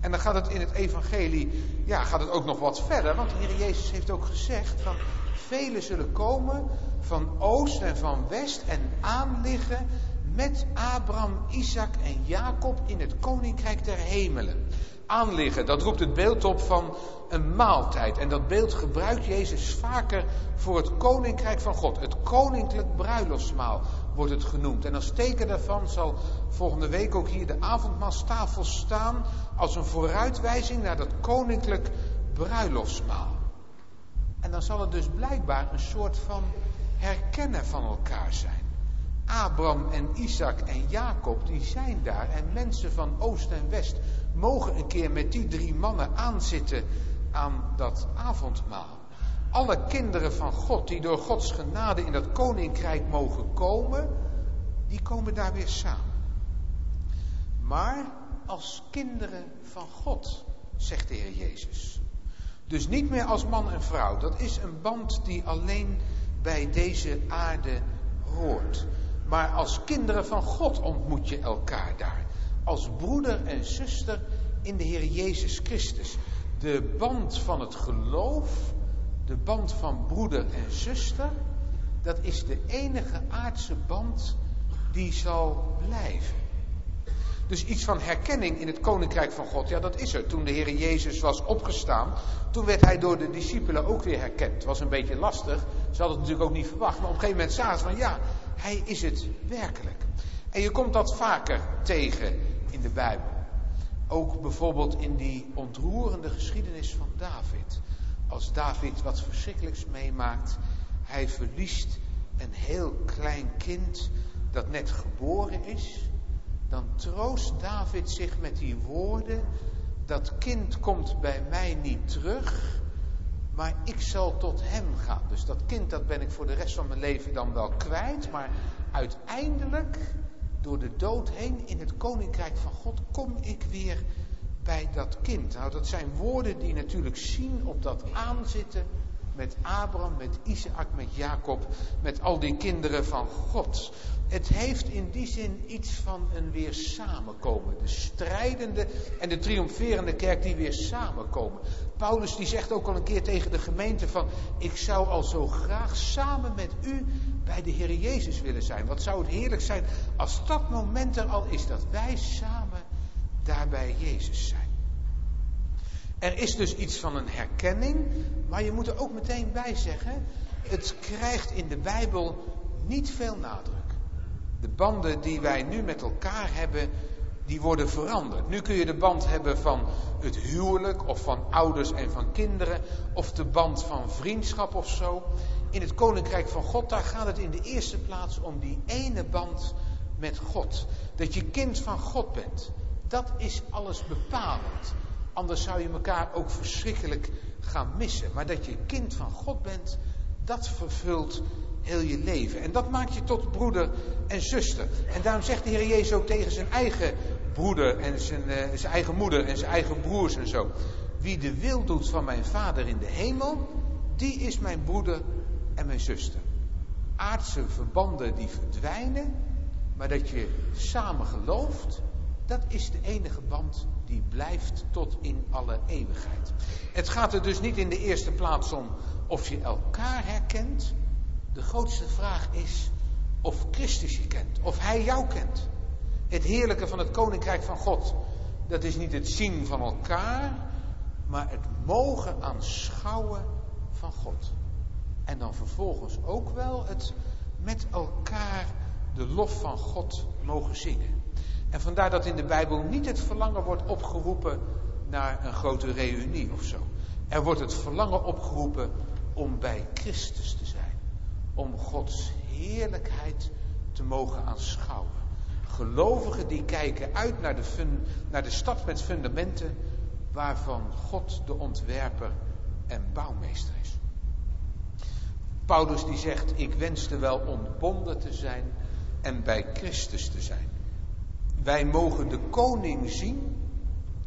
[SPEAKER 2] En dan gaat het in het evangelie, ja, gaat het ook nog wat verder. Want de Heer Jezus heeft ook gezegd van, velen zullen komen van oost en van west en aanliggen met Abraham, Isaac en Jacob in het koninkrijk der hemelen. Aanliggen, dat roept het beeld op van een maaltijd. En dat beeld gebruikt Jezus vaker voor het koninkrijk van God. Het koninklijk bruiloftsmaal wordt het genoemd. En als teken daarvan zal volgende week ook hier de avondmaalstafel staan als een vooruitwijzing naar dat koninklijk bruiloftsmaal. En dan zal het dus blijkbaar een soort van herkennen van elkaar zijn. Abraham en Isaac en Jacob, die zijn daar. En mensen van oost en west mogen een keer met die drie mannen aanzitten aan dat avondmaal. Alle kinderen van God die door Gods genade in dat koninkrijk mogen komen, die komen daar weer samen. Maar als kinderen van God, zegt de Heer Jezus. Dus niet meer als man en vrouw. Dat is een band die alleen bij deze aarde hoort. Maar als kinderen van God ontmoet je elkaar daar. Als broeder en zuster in de Heer Jezus Christus. De band van het geloof, de band van broeder en zuster, dat is de enige aardse band die zal blijven. Dus iets van herkenning in het koninkrijk van God, ja dat is er. Toen de Heer Jezus was opgestaan, toen werd hij door de discipelen ook weer herkend. Het was een beetje lastig, ze hadden het natuurlijk ook niet verwacht. Maar op een gegeven moment zagen ze van ja, hij is het werkelijk. En je komt dat vaker tegen in de Bijbel. Ook bijvoorbeeld in die ontroerende geschiedenis van David. Als David wat verschrikkelijks meemaakt, hij verliest een heel klein kind dat net geboren is, dan troost David zich met die woorden, dat kind komt bij mij niet terug, maar ik zal tot hem gaan. Dus dat kind dat ben ik voor de rest van mijn leven dan wel kwijt, maar uiteindelijk door de dood heen in het koninkrijk van God kom ik weer bij dat kind. Nou, dat zijn woorden die natuurlijk zien op dat aanzitten met Abraham, met Isaac, met Jacob, met al die kinderen van God. Het heeft in die zin iets van een weer samenkomen. De strijdende en de triomferende kerk die weer samenkomen. Paulus die zegt ook al een keer tegen de gemeente van, ik zou al zo graag samen met u bij de Heer Jezus willen zijn. Wat zou het heerlijk zijn als dat moment er al is dat wij samen daar bij Jezus zijn. Er is dus iets van een herkenning, maar je moet er ook meteen bij zeggen, het krijgt in de Bijbel niet veel nadruk. De banden die wij nu met elkaar hebben, die worden veranderd. Nu kun je de band hebben van het huwelijk of van ouders en van kinderen of de band van vriendschap of zo. In het koninkrijk van God, daar gaat het in de eerste plaats om die ene band met God. Dat je kind van God bent. Dat is alles bepalend. Anders zou je elkaar ook verschrikkelijk gaan missen. Maar dat je kind van God bent, dat vervult heel je leven. En dat maakt je tot broeder en zuster. En daarom zegt de Heer Jezus ook tegen zijn eigen broeder en zijn, uh, zijn eigen moeder en zijn eigen broers en zo. Wie de wil doet van mijn vader in de hemel, die is mijn broeder en mijn zuster. Aardse verbanden die verdwijnen, maar dat je samen gelooft, dat is de enige band die blijft tot in alle eeuwigheid. Het gaat er dus niet in de eerste plaats om of je elkaar herkent. De grootste vraag is of Christus je kent, of Hij jou kent. Het heerlijke van het Koninkrijk van God, dat is niet het zien van elkaar, maar het mogen aanschouwen van God. En dan vervolgens ook wel het met elkaar de lof van God mogen zingen. En vandaar dat in de Bijbel niet het verlangen wordt opgeroepen naar een grote reunie of zo. Er wordt het verlangen opgeroepen om bij Christus te zijn. Om Gods heerlijkheid te mogen aanschouwen. Gelovigen die kijken uit naar de, naar de stad met fundamenten waarvan God de ontwerper en bouwmeester is. Paulus die zegt, ik wenste wel ontbonden te zijn en bij Christus te zijn. Wij mogen de koning zien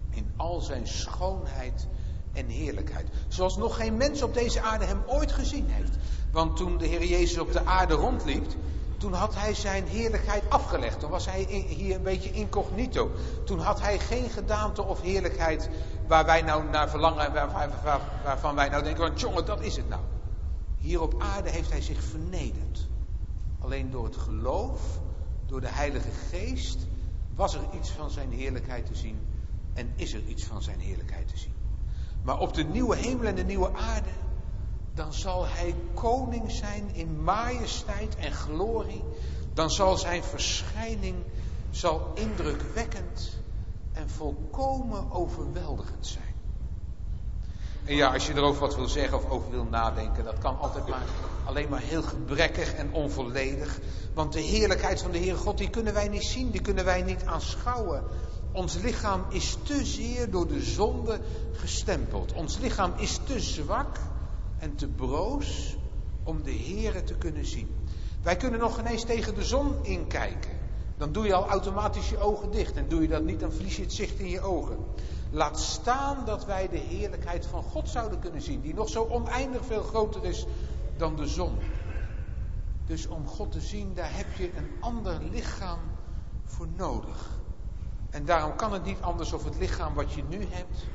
[SPEAKER 2] in al zijn schoonheid en heerlijkheid. Zoals nog geen mens op deze aarde hem ooit gezien heeft. Want toen de Heer Jezus op de aarde rondliep, toen had hij zijn heerlijkheid afgelegd. Toen was hij hier een beetje incognito. Toen had hij geen gedaante of heerlijkheid waar wij nou naar verlangen en waar, waar, waarvan wij nou denken, want jongen, dat is het nou. Hier op aarde heeft hij zich vernederd. Alleen door het geloof, door de Heilige Geest, was er iets van zijn heerlijkheid te zien en is er iets van zijn heerlijkheid te zien. Maar op de nieuwe hemel en de nieuwe aarde, dan zal hij koning zijn in majesteit en glorie. Dan zal zijn verschijning zal indrukwekkend en volkomen overweldigend zijn. En ja, als je erover wat wil zeggen of over wil nadenken, dat kan altijd maar alleen maar heel gebrekkig en onvolledig. Want de heerlijkheid van de Heer God, die kunnen wij niet zien, die kunnen wij niet aanschouwen. Ons lichaam is te zeer door de zonde gestempeld. Ons lichaam is te zwak en te broos om de Heer te kunnen zien. Wij kunnen nog ineens tegen de zon inkijken. Dan doe je al automatisch je ogen dicht. En doe je dat niet, dan verlies je het zicht in je ogen. Laat staan dat wij de heerlijkheid van God zouden kunnen zien, die nog zo oneindig veel groter is dan de zon. Dus om God te zien, daar heb je een ander lichaam voor nodig. En daarom kan het niet anders of het lichaam wat je nu hebt,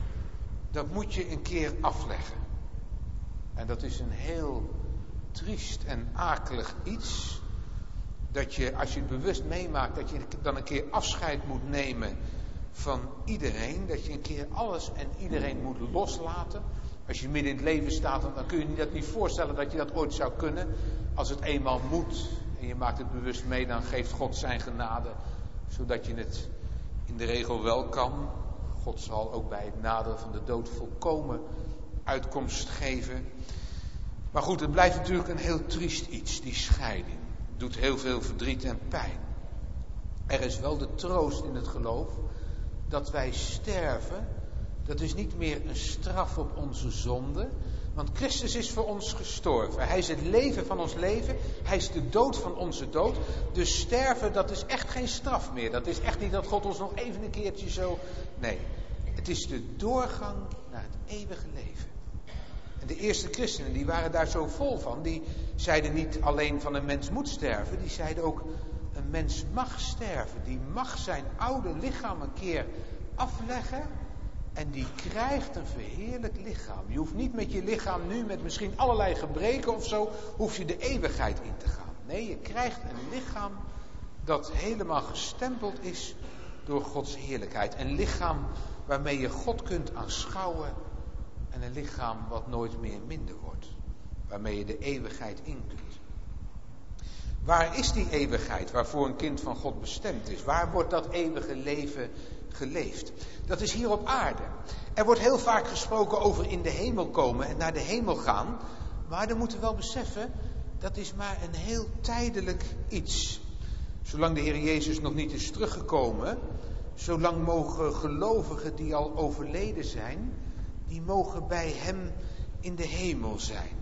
[SPEAKER 2] dat moet je een keer afleggen. En dat is een heel triest en akelig iets. Dat je, als je het bewust meemaakt, dat je dan een keer afscheid moet nemen van iedereen. Dat je een keer alles en iedereen moet loslaten. Als je midden in het leven staat, dan kun je je dat niet voorstellen dat je dat ooit zou kunnen. Als het eenmaal moet en je maakt het bewust mee, dan geeft God zijn genade. Zodat je het in de regel wel kan. God zal ook bij het naderen van de dood volkomen uitkomst geven. Maar goed, het blijft natuurlijk een heel triest iets, die scheiding. Het doet heel veel verdriet en pijn. Er is wel de troost in het geloof dat wij sterven, dat is niet meer een straf op onze zonde. Want Christus is voor ons gestorven. Hij is het leven van ons leven. Hij is de dood van onze dood. Dus sterven, dat is echt geen straf meer. Dat is echt niet dat God ons nog even een keertje zo. Nee, het is de doorgang naar het eeuwige leven. En de eerste christenen die waren daar zo vol van. Die zeiden niet alleen van een mens moet sterven. Die zeiden ook een mens mag sterven. Die mag zijn oude lichaam een keer afleggen. En die krijgt een verheerlijk lichaam. Je hoeft niet met je lichaam nu, met misschien allerlei gebreken of zo, hoef je de eeuwigheid in te gaan. Nee, je krijgt een lichaam dat helemaal gestempeld is door Gods heerlijkheid. Een lichaam waarmee je God kunt aanschouwen. En een lichaam wat nooit meer minder wordt. Waarmee je de eeuwigheid in kunt. Waar is die eeuwigheid waarvoor een kind van God bestemd is? Waar wordt dat eeuwige leven geleefd? Dat is hier op aarde. Er wordt heel vaak gesproken over in de hemel komen en naar de hemel gaan. Maar dan moeten we wel beseffen, dat is maar een heel tijdelijk iets. Zolang de Heer Jezus nog niet is teruggekomen, zolang mogen gelovigen die al overleden zijn, die mogen bij Hem in de hemel zijn.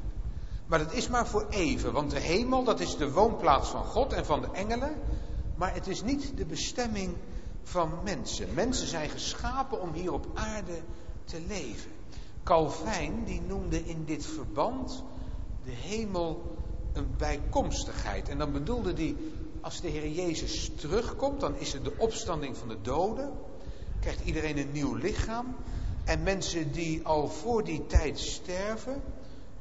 [SPEAKER 2] Maar dat is maar voor even, want de hemel dat is de woonplaats van God en van de engelen, maar het is niet de bestemming van mensen. Mensen zijn geschapen om hier op aarde te leven. Calvijn die noemde in dit verband de hemel een bijkomstigheid. En dan bedoelde hij, als de Heer Jezus terugkomt, dan is het de opstanding van de doden. Krijgt iedereen een nieuw lichaam. En mensen die al voor die tijd sterven,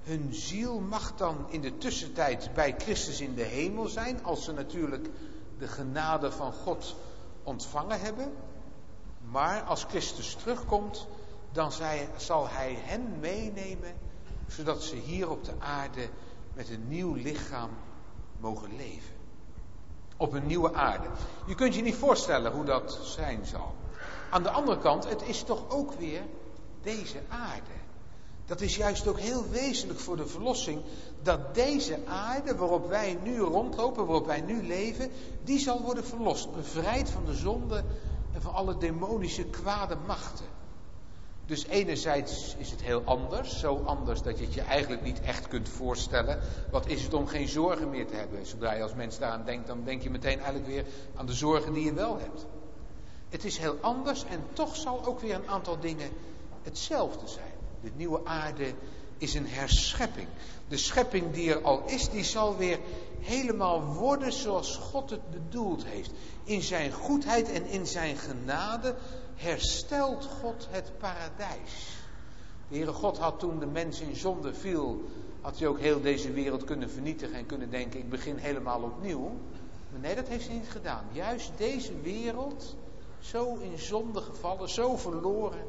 [SPEAKER 2] hun ziel mag dan in de tussentijd bij Christus in de hemel zijn, als ze natuurlijk de genade van God ontvangen hebben. Maar als Christus terugkomt, dan zal hij hen meenemen, zodat ze hier op de aarde met een nieuw lichaam mogen leven. Op een nieuwe aarde. Je kunt je niet voorstellen hoe dat zijn zal. Aan de andere kant, het is toch ook weer deze aarde. Dat is juist ook heel wezenlijk voor de verlossing. Dat deze aarde waarop wij nu rondlopen, waarop wij nu leven, die zal worden verlost. Bevrijd van de zonde en van alle demonische kwade machten. Dus enerzijds is het heel anders, zo anders dat je het je eigenlijk niet echt kunt voorstellen. Wat is het om geen zorgen meer te hebben? Zodra je als mens daaraan denkt, dan denk je meteen eigenlijk weer aan de zorgen die je wel hebt. Het is heel anders en toch zal ook weer een aantal dingen hetzelfde zijn. De nieuwe aarde is een herschepping. De schepping die er al is, die zal weer helemaal worden zoals God het bedoeld heeft. In zijn goedheid en in zijn genade herstelt God het paradijs. De Heere God had toen de mens in zonde viel, had hij ook heel deze wereld kunnen vernietigen en kunnen denken, ik begin helemaal opnieuw. Maar nee, dat heeft hij niet gedaan. Juist deze wereld, zo in zonde gevallen, zo verloren,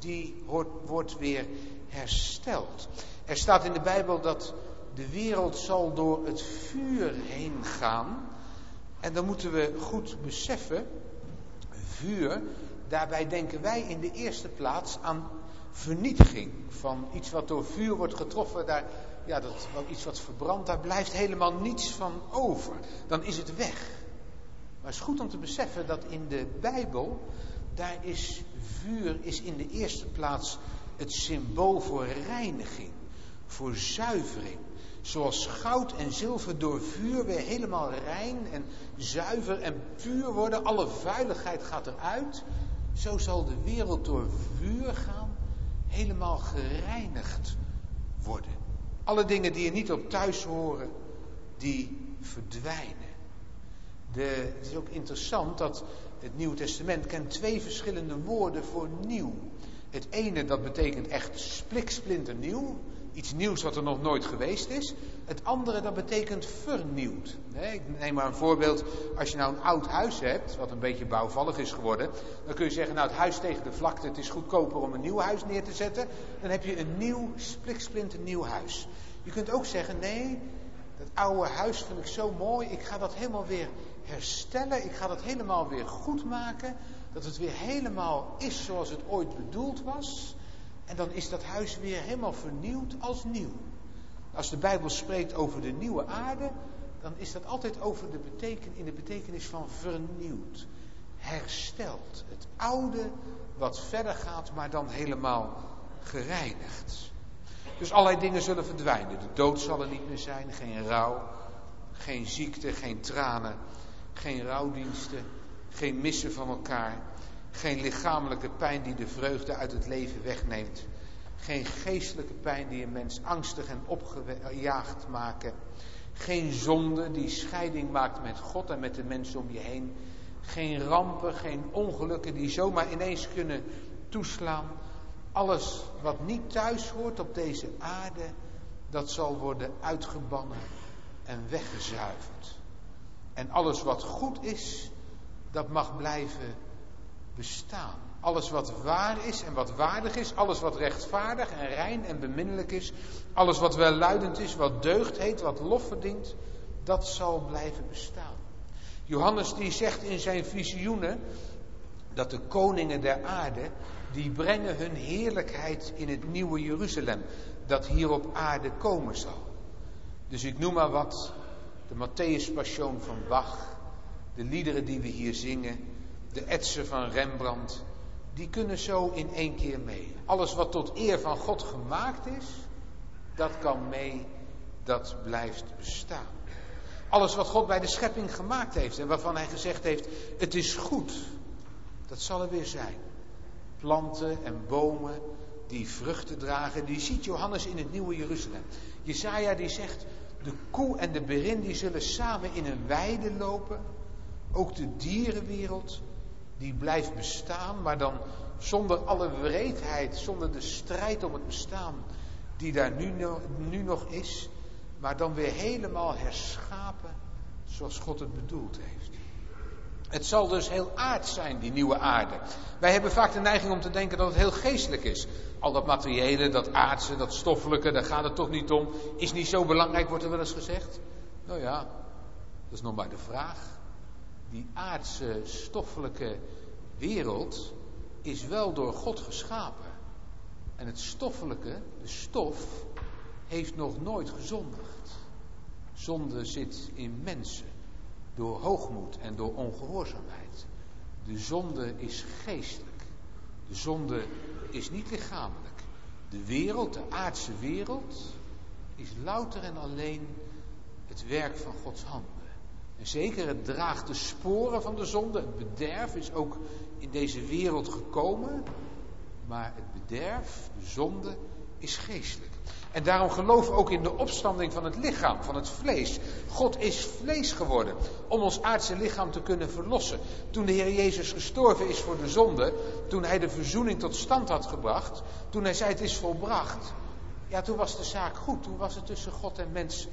[SPEAKER 2] die wordt weer hersteld. Er staat in de Bijbel dat de wereld zal door het vuur heen gaan. En dan moeten we goed beseffen, vuur, daarbij denken wij in de eerste plaats aan vernietiging van iets wat door vuur wordt getroffen. Daar, ja, dat, iets wat verbrandt, daar blijft helemaal niets van over. Dan is het weg. Maar het is goed om te beseffen dat in de Bijbel, daar is vuur is in de eerste plaats het symbool voor reiniging, voor zuivering. Zoals goud en zilver door vuur weer helemaal rein en zuiver en puur worden, alle vuiligheid gaat eruit. Zo zal de wereld door vuur gaan, helemaal gereinigd worden. Alle dingen die er niet op thuis horen, die verdwijnen. De, het is ook interessant dat het Nieuwe Testament kent twee verschillende woorden voor nieuw. Het ene dat betekent echt spliksplinter nieuw, iets nieuws wat er nog nooit geweest is. Het andere dat betekent vernieuwd. Ik neem maar een voorbeeld. Als je nou een oud huis hebt, wat een beetje bouwvallig is geworden, dan kun je zeggen, nou het huis tegen de vlakte, het is goedkoper om een nieuw huis neer te zetten. Dan heb je een nieuw, spliksplinter nieuw huis. Je kunt ook zeggen, nee, dat oude huis vind ik zo mooi, ik ga dat helemaal weer herstellen. Ik ga dat helemaal weer goed maken. Dat het weer helemaal is zoals het ooit bedoeld was. En dan is dat huis weer helemaal vernieuwd als nieuw. Als de Bijbel spreekt over de nieuwe aarde, dan is dat altijd over de beteken, in de betekenis van vernieuwd. Hersteld. Het oude wat verder gaat, maar dan helemaal gereinigd. Dus allerlei dingen zullen verdwijnen. De dood zal er niet meer zijn, geen rouw, geen ziekte, geen tranen. Geen rouwdiensten, geen missen van elkaar, geen lichamelijke pijn die de vreugde uit het leven wegneemt, Geen geestelijke pijn die een mens angstig en opgejaagd maken. Geen zonde die scheiding maakt met God en met de mensen om je heen. Geen rampen, geen ongelukken die zomaar ineens kunnen toeslaan. Alles wat niet thuis hoort op deze aarde, dat zal worden uitgebannen en weggezuiverd. En alles wat goed is, dat mag blijven bestaan. Alles wat waar is en wat waardig is, alles wat rechtvaardig en rein en beminnelijk is, alles wat welluidend is, wat deugd heet, wat lof verdient, dat zal blijven bestaan. Johannes die zegt in zijn visioenen dat de koningen der aarde, die brengen hun heerlijkheid in het nieuwe Jeruzalem, dat hier op aarde komen zal. Dus ik noem maar wat, de Matthäus Passion van Bach, de liederen die we hier zingen, de etsen van Rembrandt, die kunnen zo in één keer mee. Alles wat tot eer van God gemaakt is, dat kan mee, dat blijft bestaan. Alles wat God bij de schepping gemaakt heeft en waarvan hij gezegd heeft, het is goed, dat zal er weer zijn. Planten en bomen die vruchten dragen, die ziet Johannes in het nieuwe Jeruzalem. Jezaja die zegt, de koe en de berin die zullen samen in een weide lopen. Ook de dierenwereld die blijft bestaan, maar dan zonder alle wreedheid, zonder de strijd om het bestaan die daar nu, nu nog is, maar dan weer helemaal herschapen zoals God het bedoeld heeft. Het zal dus heel aard zijn, die nieuwe aarde. Wij hebben vaak de neiging om te denken dat het heel geestelijk is. Al dat materiële, dat aardse, dat stoffelijke, daar gaat het toch niet om. Is niet zo belangrijk, wordt er wel eens gezegd. Nou ja, dat is nog maar de vraag. Die aardse, stoffelijke wereld is wel door God geschapen. En het stoffelijke, de stof, heeft nog nooit gezondigd. Zonde zit in mensen door hoogmoed en door ongehoorzaamheid. De zonde is geestelijk. De zonde is niet lichamelijk. De wereld, de aardse wereld, is louter en alleen het werk van Gods handen. En zeker, het draagt de sporen van de zonde. Het bederf is ook in deze wereld gekomen. Maar het bederf, de zonde, is geestelijk. En daarom geloven we ook in de opstanding van het lichaam, van het vlees. God is vlees geworden om ons aardse lichaam te kunnen verlossen. Toen de Heer Jezus gestorven is voor de zonde, toen hij de verzoening tot stand had gebracht, toen hij zei het is volbracht, ja toen was de zaak goed. Toen was het tussen God en mens,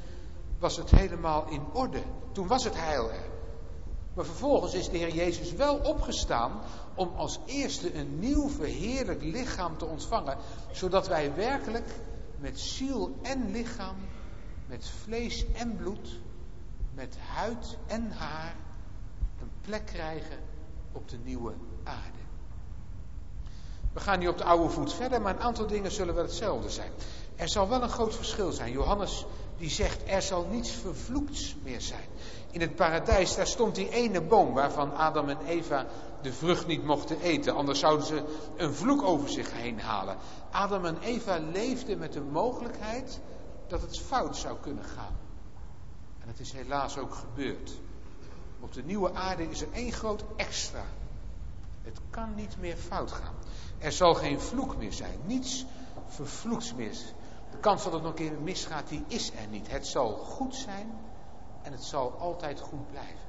[SPEAKER 2] was het helemaal in orde. Toen was het heil er. Maar vervolgens is de Heer Jezus wel opgestaan om als eerste een nieuw verheerlijk lichaam te ontvangen, zodat wij werkelijk met ziel en lichaam, met vlees en bloed, met huid en haar, een plek krijgen op de nieuwe aarde. We gaan nu op de oude voet verder, maar een aantal dingen zullen wel hetzelfde zijn. Er zal wel een groot verschil zijn. Johannes die zegt, er zal niets vervloekts meer zijn. In het paradijs, daar stond die ene boom waarvan Adam en Eva de vrucht niet mochten eten. Anders zouden ze een vloek over zich heen halen. Adam en Eva leefden met de mogelijkheid dat het fout zou kunnen gaan. En het is helaas ook gebeurd. Op de nieuwe aarde is er één groot extra. Het kan niet meer fout gaan. Er zal geen vloek meer zijn. Niets vervloeks meer. De kans dat het nog een keer misgaat, die is er niet. Het zal goed zijn en het zal altijd goed blijven.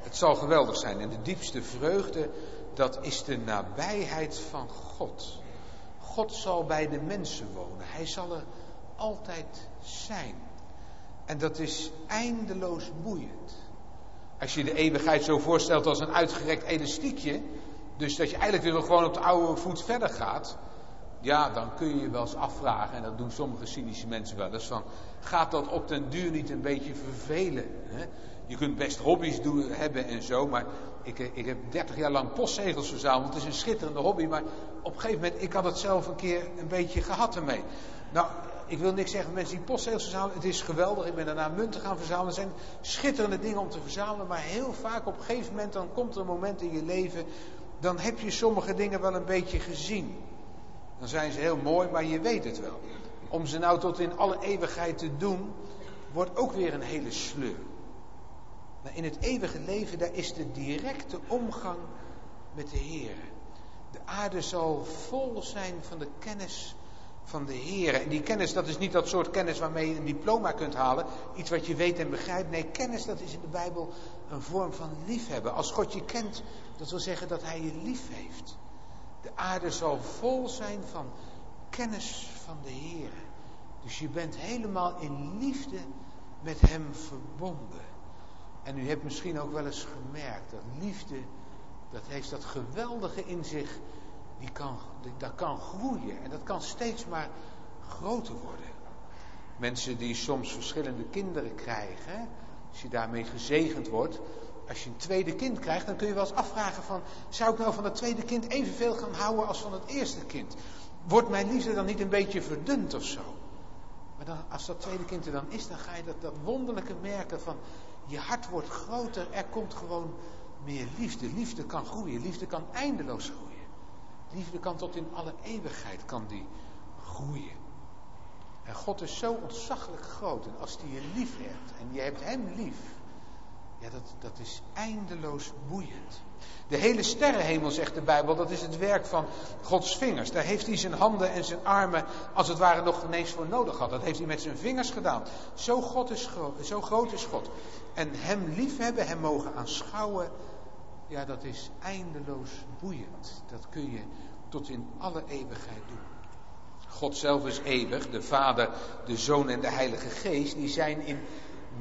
[SPEAKER 2] Het zal geweldig zijn. En de diepste vreugde, dat is de nabijheid van God. God zal bij de mensen wonen. Hij zal er altijd zijn. En dat is eindeloos boeiend. Als je de eeuwigheid zo voorstelt als een uitgerekt elastiekje, dus dat je eigenlijk weer gewoon op de oude voet verder gaat, ja, dan kun je je wel eens afvragen, en dat doen sommige cynische mensen wel eens, van gaat dat op den duur niet een beetje vervelen? Hè? Je kunt best hobby's doen, hebben en zo, maar ik, eh, ik heb 30 jaar lang postzegels verzameld. Het is een schitterende hobby, maar op een gegeven moment, ik had het zelf een keer een beetje gehad ermee. Nou, ik wil niks zeggen, mensen die postzegels verzamelen, het is geweldig. Ik ben daarna munten gaan verzamelen. Het zijn schitterende dingen om te verzamelen, maar heel vaak op een gegeven moment, dan komt er een moment in je leven, dan heb je sommige dingen wel een beetje gezien. Dan zijn ze heel mooi, maar je weet het wel. Om ze nou tot in alle eeuwigheid te doen, wordt ook weer een hele sleur. Maar in het eeuwige leven, daar is de directe omgang met de Heer. De aarde zal vol zijn van de kennis van de Heer. En die kennis, dat is niet dat soort kennis waarmee je een diploma kunt halen. Iets wat je weet en begrijpt. Nee, kennis, dat is in de Bijbel een vorm van liefhebben. Als God je kent, dat wil zeggen dat Hij je lief heeft. De aarde zal vol zijn van kennis van de Heer. Dus je bent helemaal in liefde met Hem verbonden. En u hebt misschien ook wel eens gemerkt dat liefde, dat heeft dat geweldige in zich, die kan, dat kan groeien en dat kan steeds maar groter worden. Mensen die soms verschillende kinderen krijgen, als je daarmee gezegend wordt, als je een tweede kind krijgt, dan kun je wel eens afvragen van, zou ik nou van het tweede kind evenveel gaan houden als van het eerste kind? Wordt mijn liefde dan niet een beetje verdund of zo? Maar dan, als dat tweede kind er dan is, dan ga je dat, wonderlijke merken van, je hart wordt groter, er komt gewoon meer liefde. Liefde kan groeien, liefde kan eindeloos groeien. Liefde kan tot in alle eeuwigheid kan die groeien. En God is zo ontzaglijk groot. En als hij je lief hebt en je hebt hem lief, ja, dat, dat is eindeloos boeiend. De hele sterrenhemel, zegt de Bijbel, dat is het werk van Gods vingers. Daar heeft hij zijn handen en zijn armen, als het ware, nog ineens voor nodig gehad. Dat heeft hij met zijn vingers gedaan. Zo, is zo groot is God. En hem liefhebben, hem mogen aanschouwen, ja, dat is eindeloos boeiend. Dat kun je tot in alle eeuwigheid doen. God zelf is eeuwig, de Vader, de Zoon en de Heilige Geest, die zijn in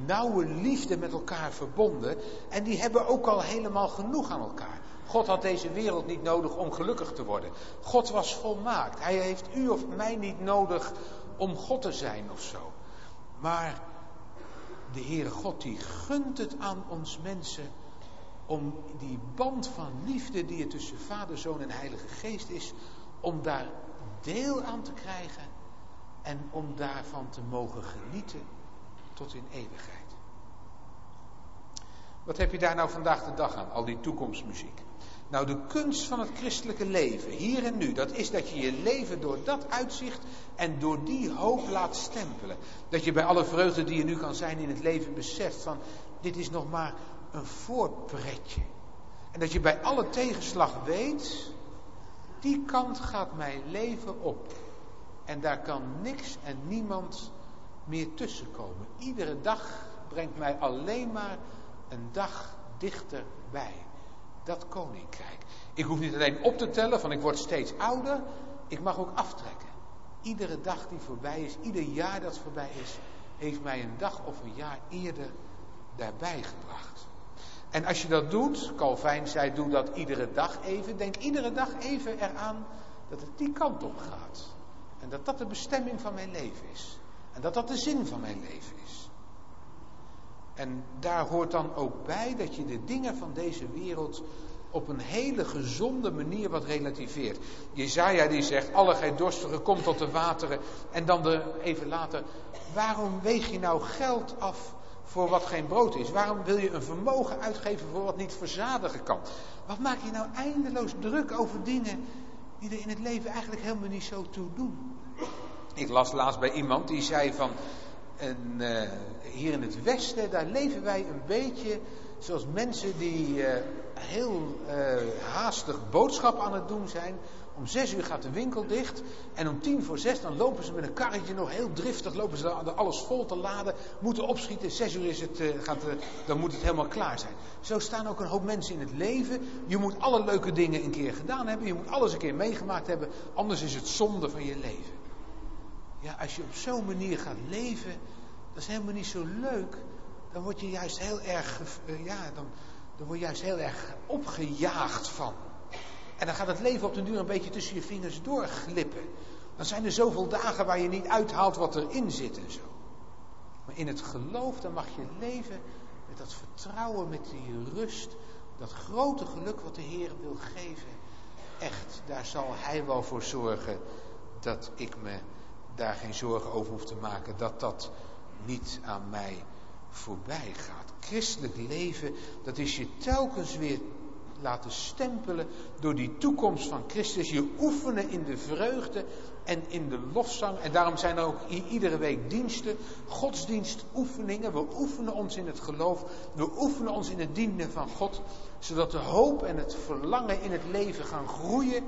[SPEAKER 2] nauwe liefde met elkaar verbonden en die hebben ook al helemaal genoeg aan elkaar. God had deze wereld niet nodig om gelukkig te worden. God was volmaakt. Hij heeft u of mij niet nodig om God te zijn of zo. Maar de Heere God die gunt het aan ons mensen om die band van liefde die er tussen Vader, Zoon en Heilige Geest is, om daar deel aan te krijgen en om daarvan te mogen genieten tot in eeuwigheid. Wat heb je daar nou vandaag de dag aan, al die toekomstmuziek? Nou, de kunst van het christelijke leven, hier en nu, dat is dat je je leven door dat uitzicht en door die hoop laat stempelen. Dat je bij alle vreugde die je nu kan zijn in het leven beseft van, dit is nog maar een voorpretje. En dat je bij alle tegenslag weet, die kant gaat mijn leven op. En daar kan niks en niemand meer tussenkomen. Iedere dag brengt mij alleen maar een dag dichterbij. Dat koninkrijk. Ik hoef niet alleen op te tellen van ik word steeds ouder. Ik mag ook aftrekken. Iedere dag die voorbij is, ieder jaar dat voorbij is, heeft mij een dag of een jaar eerder daarbij gebracht. En als je dat doet, Calvijn zei, doe dat iedere dag even. Denk iedere dag even eraan dat het die kant op gaat. En dat dat de bestemming van mijn leven is. En dat dat de zin van mijn leven is. En daar hoort dan ook bij dat je de dingen van deze wereld op een hele gezonde manier wat relativeert. Jezaja die zegt, alle gij dorstigen, kom tot de wateren. En dan de, even later, waarom weeg je nou geld af voor wat geen brood is? Waarom wil je een vermogen uitgeven voor wat niet verzadigen kan? Wat maak je nou eindeloos druk over dingen die er in het leven eigenlijk helemaal niet zo toe doen? Ik las laatst bij iemand die zei van, en, uh, hier in het Westen, daar leven wij een beetje zoals mensen die uh, heel uh, haastig boodschap aan het doen zijn. Om zes uur gaat de winkel dicht. En om tien voor zes dan lopen ze met een karretje nog heel driftig. Lopen ze alles vol te laden. Moeten opschieten. Zes uur is het, gaat, dan moet het helemaal klaar zijn. Zo staan ook een hoop mensen in het leven. Je moet alle leuke dingen een keer gedaan hebben. Je moet alles een keer meegemaakt hebben. Anders is het zonde van je leven. Ja, als je op zo'n manier gaat leven. Dat is helemaal niet zo leuk. Dan word je juist heel erg. Uh, ja, dan, dan word je juist heel erg opgejaagd van. En dan gaat het leven op den duur een beetje tussen je vingers doorglippen. Dan zijn er zoveel dagen waar je niet uithaalt wat erin zit en zo. Maar in het geloof, dan mag je leven met dat vertrouwen, met die rust. Dat grote geluk wat de Heer wil geven. Echt, daar zal Hij wel voor zorgen dat ik me daar geen zorgen over hoef te maken. Dat dat niet aan mij voorbij gaat. Christelijk leven, dat is je telkens weer laten stempelen door die toekomst van Christus. Je oefenen in de vreugde en in de lofzang. En daarom zijn er ook iedere week diensten, godsdienstoefeningen. We oefenen ons in het geloof. We oefenen ons in het dienen van God. Zodat de hoop en het verlangen in het leven gaan groeien.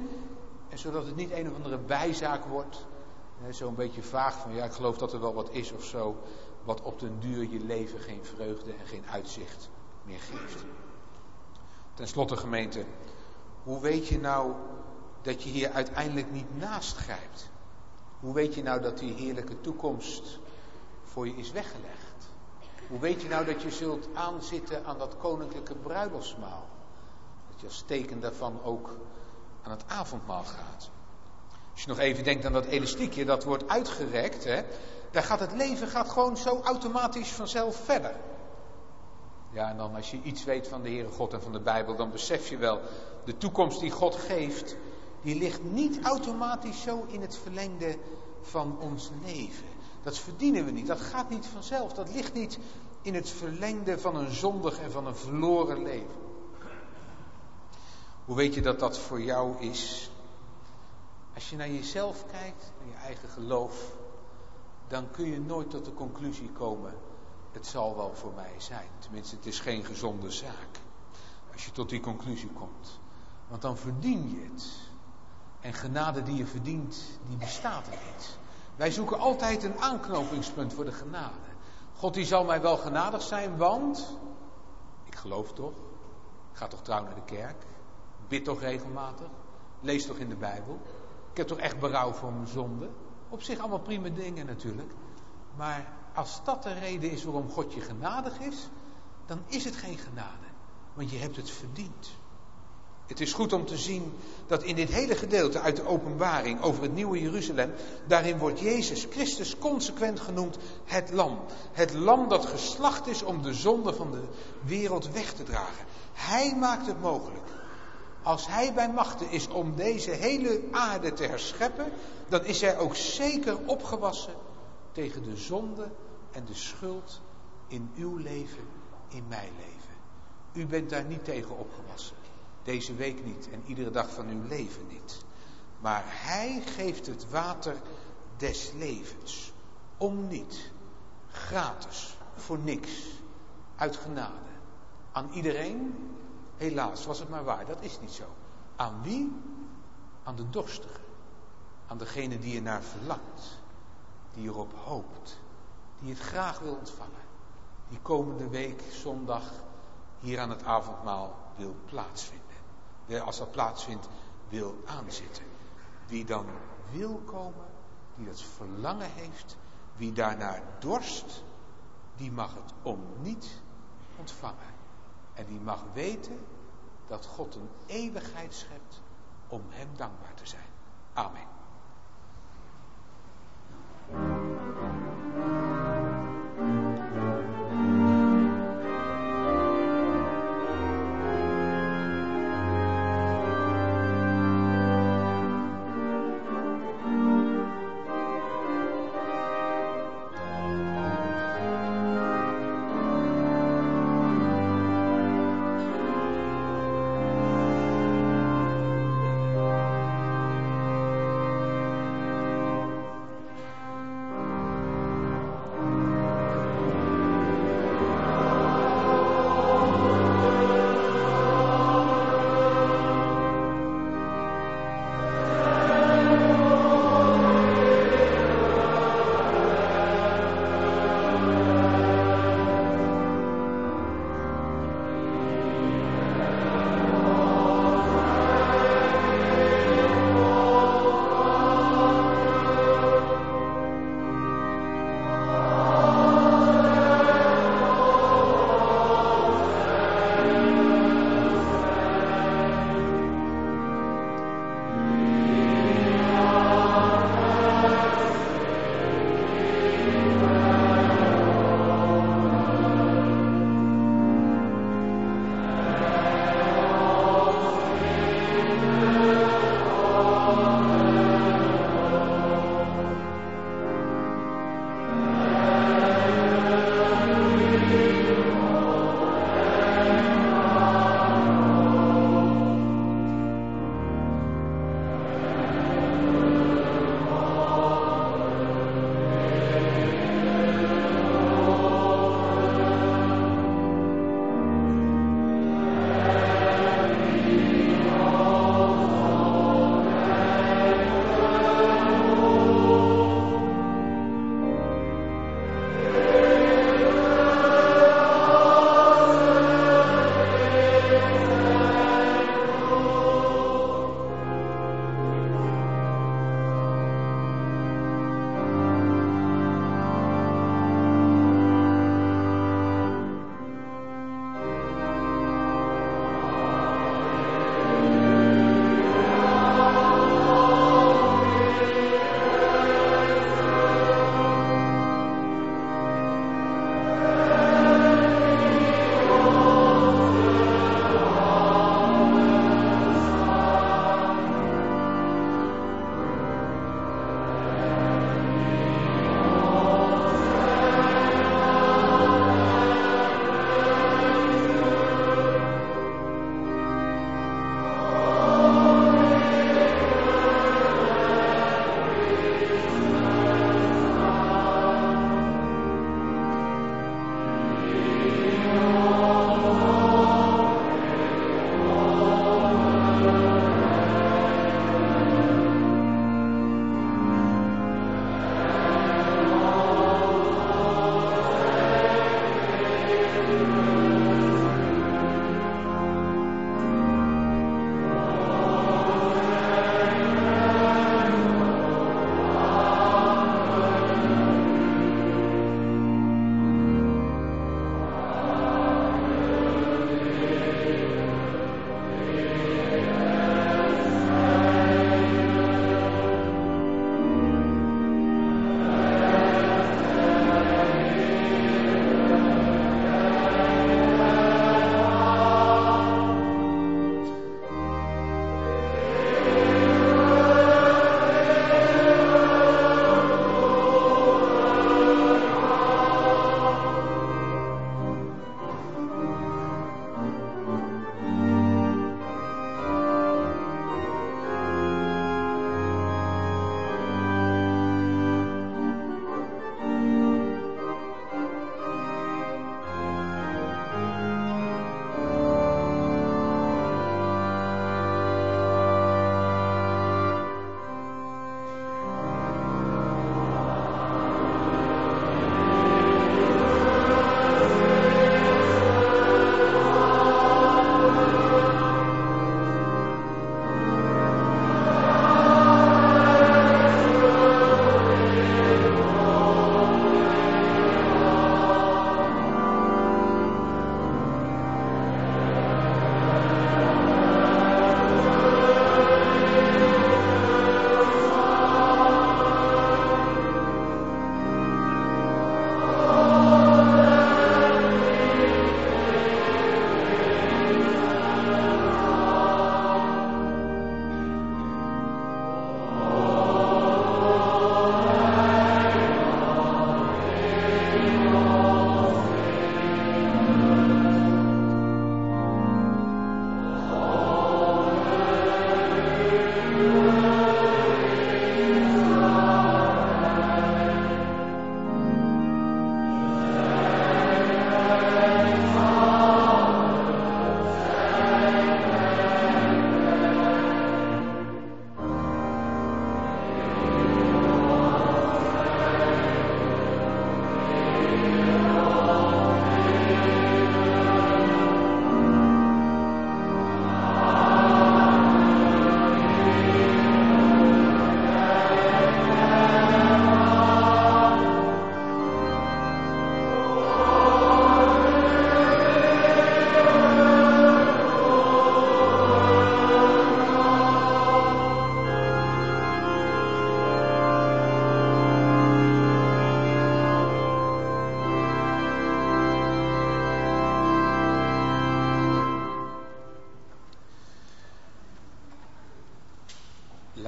[SPEAKER 2] En zodat het niet een of andere bijzaak wordt. Zo'n beetje vaag van ja, ik geloof dat er wel wat is of zo. Wat op den duur je leven geen vreugde en geen uitzicht meer geeft. Ten slotte gemeente, hoe weet je nou dat je hier uiteindelijk niet naast grijpt? Hoe weet je nou dat die heerlijke toekomst voor je is weggelegd? Hoe weet je nou dat je zult aanzitten aan dat koninklijke bruiloftsmaal? Dat je als teken daarvan ook aan het avondmaal gaat. Als je nog even denkt aan dat elastiekje dat wordt uitgerekt, hè, daar gaat het leven gaat gewoon zo automatisch vanzelf verder. Ja, en dan als je iets weet van de Heere God en van de Bijbel, dan besef je wel, de toekomst die God geeft, die ligt niet automatisch zo in het verlengde van ons leven. Dat verdienen we niet, dat gaat niet vanzelf, dat ligt niet in het verlengde van een zondig en van een verloren leven. Hoe weet je dat dat voor jou is? Als je naar jezelf kijkt, naar je eigen geloof, dan kun je nooit tot de conclusie komen, het zal wel voor mij zijn. Tenminste, het is geen gezonde zaak. Als je tot die conclusie komt. Want dan verdien je het. En genade die je verdient, die bestaat er niet. Wij zoeken altijd een aanknopingspunt voor de genade. God die zal mij wel genadig zijn, want ik geloof toch. Ik ga toch trouw naar de kerk. Bid toch regelmatig. Lees toch in de Bijbel. Ik heb toch echt berouw voor mijn zonde. Op zich allemaal prima dingen natuurlijk. Maar als dat de reden is waarom God je genadig is, dan is het geen genade. Want je hebt het verdiend. Het is goed om te zien dat in dit hele gedeelte uit de openbaring over het nieuwe Jeruzalem, daarin wordt Jezus Christus consequent genoemd het lam. Het lam dat geslacht is om de zonde van de wereld weg te dragen. Hij maakt het mogelijk. Als hij bij machten is om deze hele aarde te herscheppen, dan is hij ook zeker opgewassen tegen de zonde en de schuld in uw leven, in mijn leven. U bent daar niet tegen opgewassen. Deze week niet en iedere dag van uw leven niet. Maar Hij geeft het water des levens. Om niet. Gratis. Voor niks. Uit genade. Aan iedereen? Helaas was het maar waar. Dat is niet zo. Aan wie? Aan de dorstige. Aan degene die er naar verlangt. Die erop hoopt. Die het graag wil ontvangen. Die komende week, zondag, hier aan het avondmaal wil plaatsvinden als dat plaatsvindt, wil aanzitten. Wie dan wil komen, die dat verlangen heeft, wie daarnaar dorst, die mag het om niet ontvangen. En die mag weten dat God een eeuwigheid schept om hem dankbaar te zijn. Amen.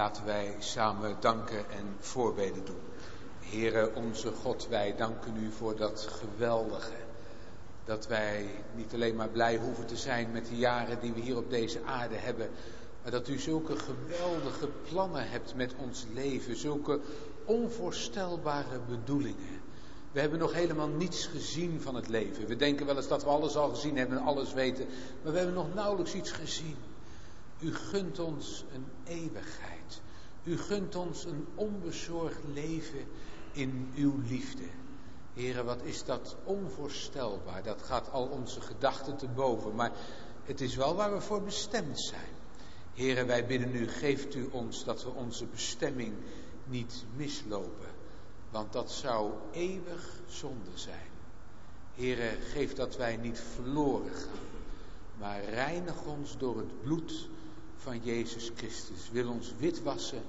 [SPEAKER 2] Laten wij samen danken en voorbeden doen. Heere onze God, wij danken u voor dat geweldige. Dat wij niet alleen maar blij hoeven te zijn met de jaren die we hier op deze aarde hebben. Maar dat u zulke geweldige plannen hebt met ons leven. Zulke onvoorstelbare bedoelingen. We hebben nog helemaal niets gezien van het leven. We denken wel eens dat we alles al gezien hebben en alles weten. Maar we hebben nog nauwelijks iets gezien. U gunt ons een eeuwigheid. U gunt ons een onbezorgd leven in uw liefde. Heren, wat is dat onvoorstelbaar. Dat gaat al onze gedachten te boven. Maar het is wel waar we voor bestemd zijn. Heren, wij bidden u, geeft u ons dat we onze bestemming niet mislopen. Want dat zou eeuwig zonde zijn. Heren, geef dat wij niet verloren gaan. Maar reinig ons door het bloed van Jezus Christus. Wil ons witwassen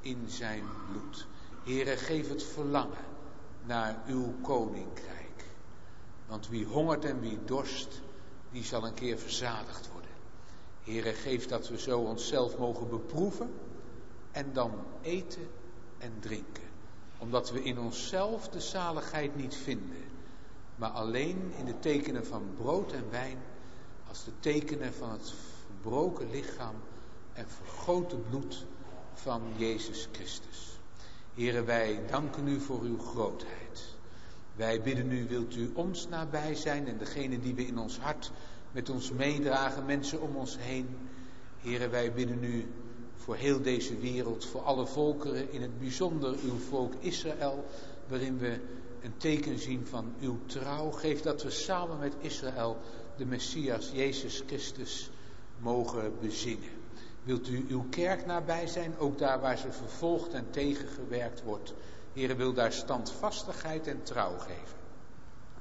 [SPEAKER 2] in zijn bloed. Here, geef het verlangen naar uw koninkrijk. Want wie hongert en wie dorst, die zal een keer verzadigd worden. Here, geef dat we zo onszelf mogen beproeven en dan eten en drinken. Omdat we in onszelf de zaligheid niet vinden, maar alleen in de tekenen van brood en wijn als de tekenen van het gebroken lichaam en vergoten bloed van Jezus Christus. Heren, wij danken u voor uw grootheid. Wij bidden u, wilt u ons nabij zijn en degene die we in ons hart met ons meedragen, mensen om ons heen. Heren, wij bidden u voor heel deze wereld, voor alle volkeren, in het bijzonder uw volk Israël, waarin we een teken zien van uw trouw. Geef dat we samen met Israël de Messias Jezus Christus mogen bezingen. Wilt u uw kerk nabij zijn, ook daar waar ze vervolgd en tegengewerkt wordt. Heer, wil daar standvastigheid en trouw geven.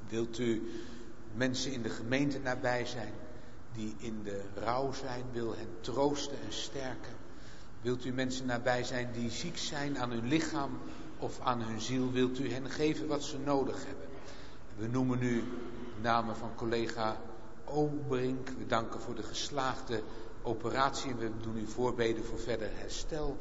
[SPEAKER 2] Wilt u mensen in de gemeente nabij zijn die in de rouw zijn, wil hen troosten en sterken. Wilt u mensen nabij zijn die ziek zijn aan hun lichaam of aan hun ziel, wilt u hen geven wat ze nodig hebben. We noemen nu namen van collega Obrink. We danken voor de geslaagde operatie we doen u voorbeden voor verder herstel.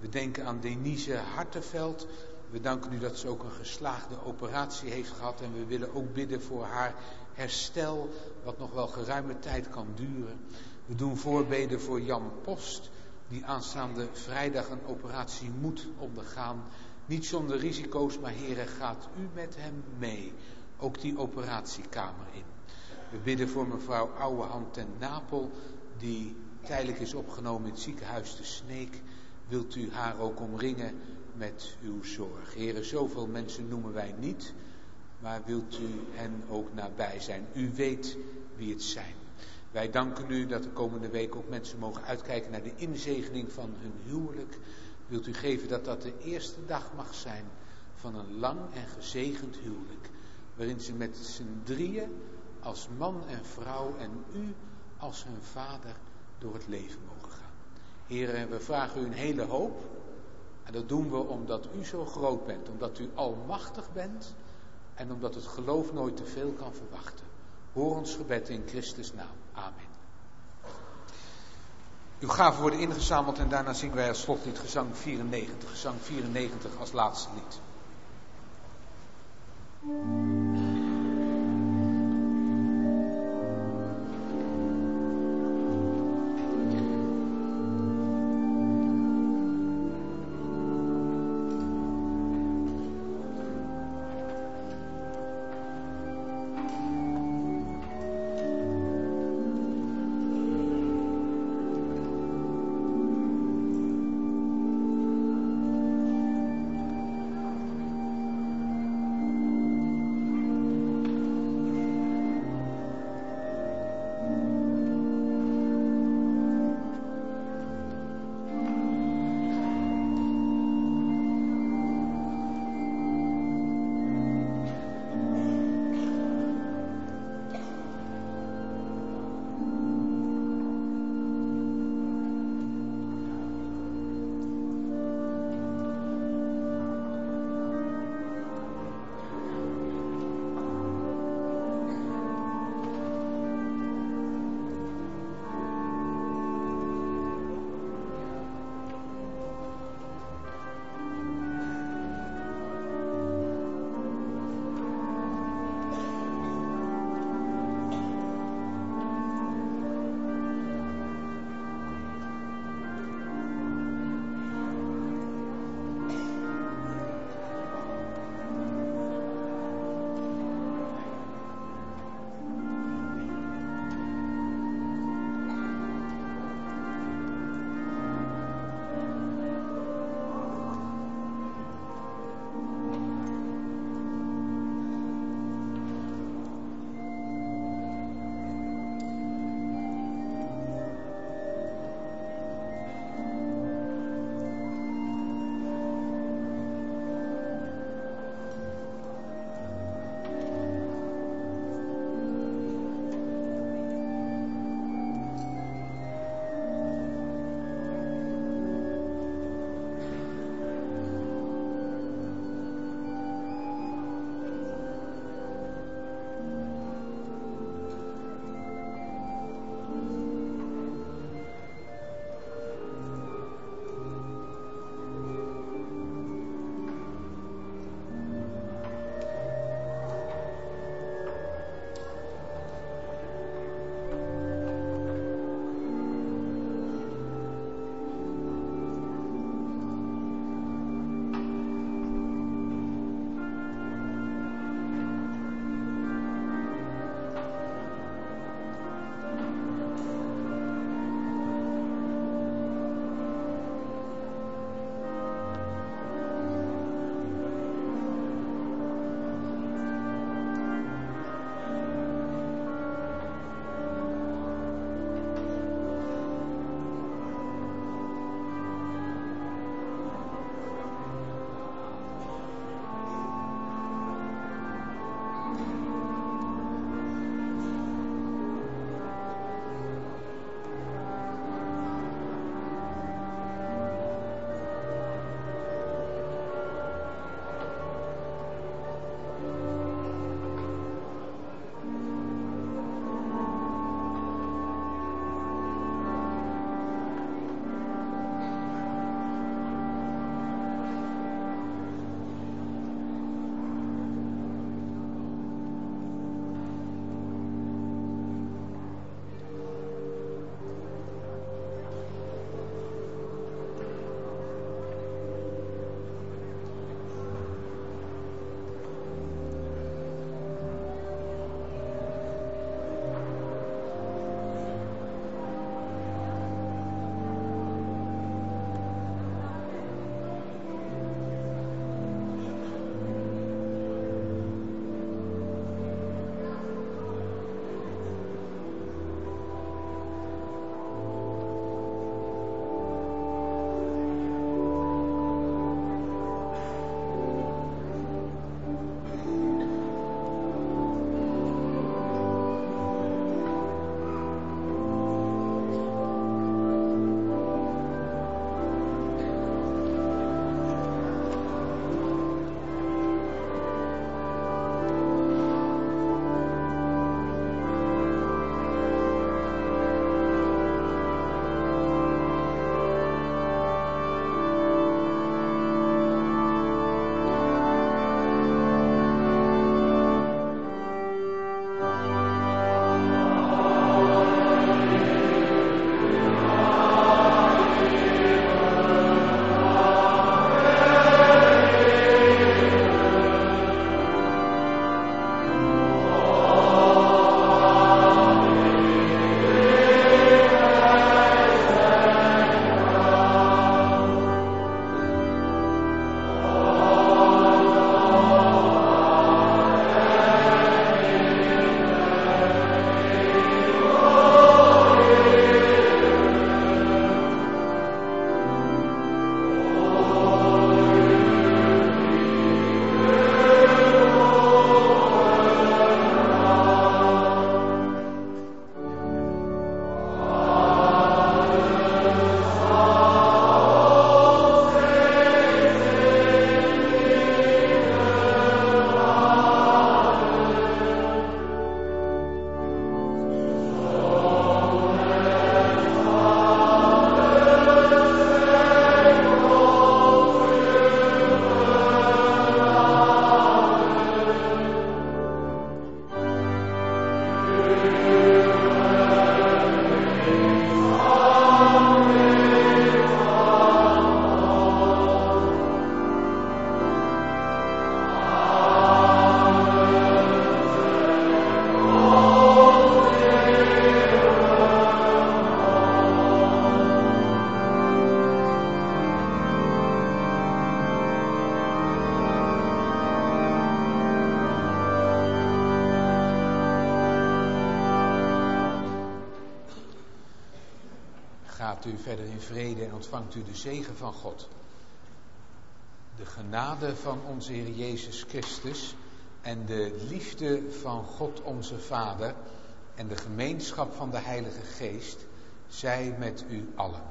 [SPEAKER 2] We denken aan Denise Hartenveld. We danken u dat ze ook een geslaagde operatie heeft gehad en we willen ook bidden voor haar herstel, wat nog wel geruime tijd kan duren. We doen voorbeden voor Jan Post, die aanstaande vrijdag een operatie moet ondergaan. Niet zonder risico's, maar heren, gaat u met hem mee, ook die operatiekamer in. We bidden voor mevrouw Ouwehand ten Napel, die tijdelijk is opgenomen in het ziekenhuis de Sneek. Wilt u haar ook omringen met uw zorg. Heren, zoveel mensen noemen wij niet, maar wilt u hen ook nabij zijn. U weet wie het zijn. Wij danken u dat de komende week ook mensen mogen uitkijken naar de inzegening van hun huwelijk. Wilt u geven dat dat de eerste dag mag zijn van een lang en gezegend huwelijk. Waarin ze met z'n drieën als man en vrouw en u als hun vader door het leven mogen gaan. Heren, we vragen u een hele hoop. En dat doen we omdat u zo groot bent, omdat u almachtig bent en omdat het geloof nooit te veel kan verwachten. Hoor ons gebed in Christus naam. Amen. Uw gaven worden ingezameld en daarna zingen wij als slotlied gezang 94. Gezang 94 als laatste lied. Verder in vrede en ontvangt u de zegen van God. De genade van onze Heer Jezus Christus en de liefde van God onze Vader en de gemeenschap van de Heilige Geest zij met u allen.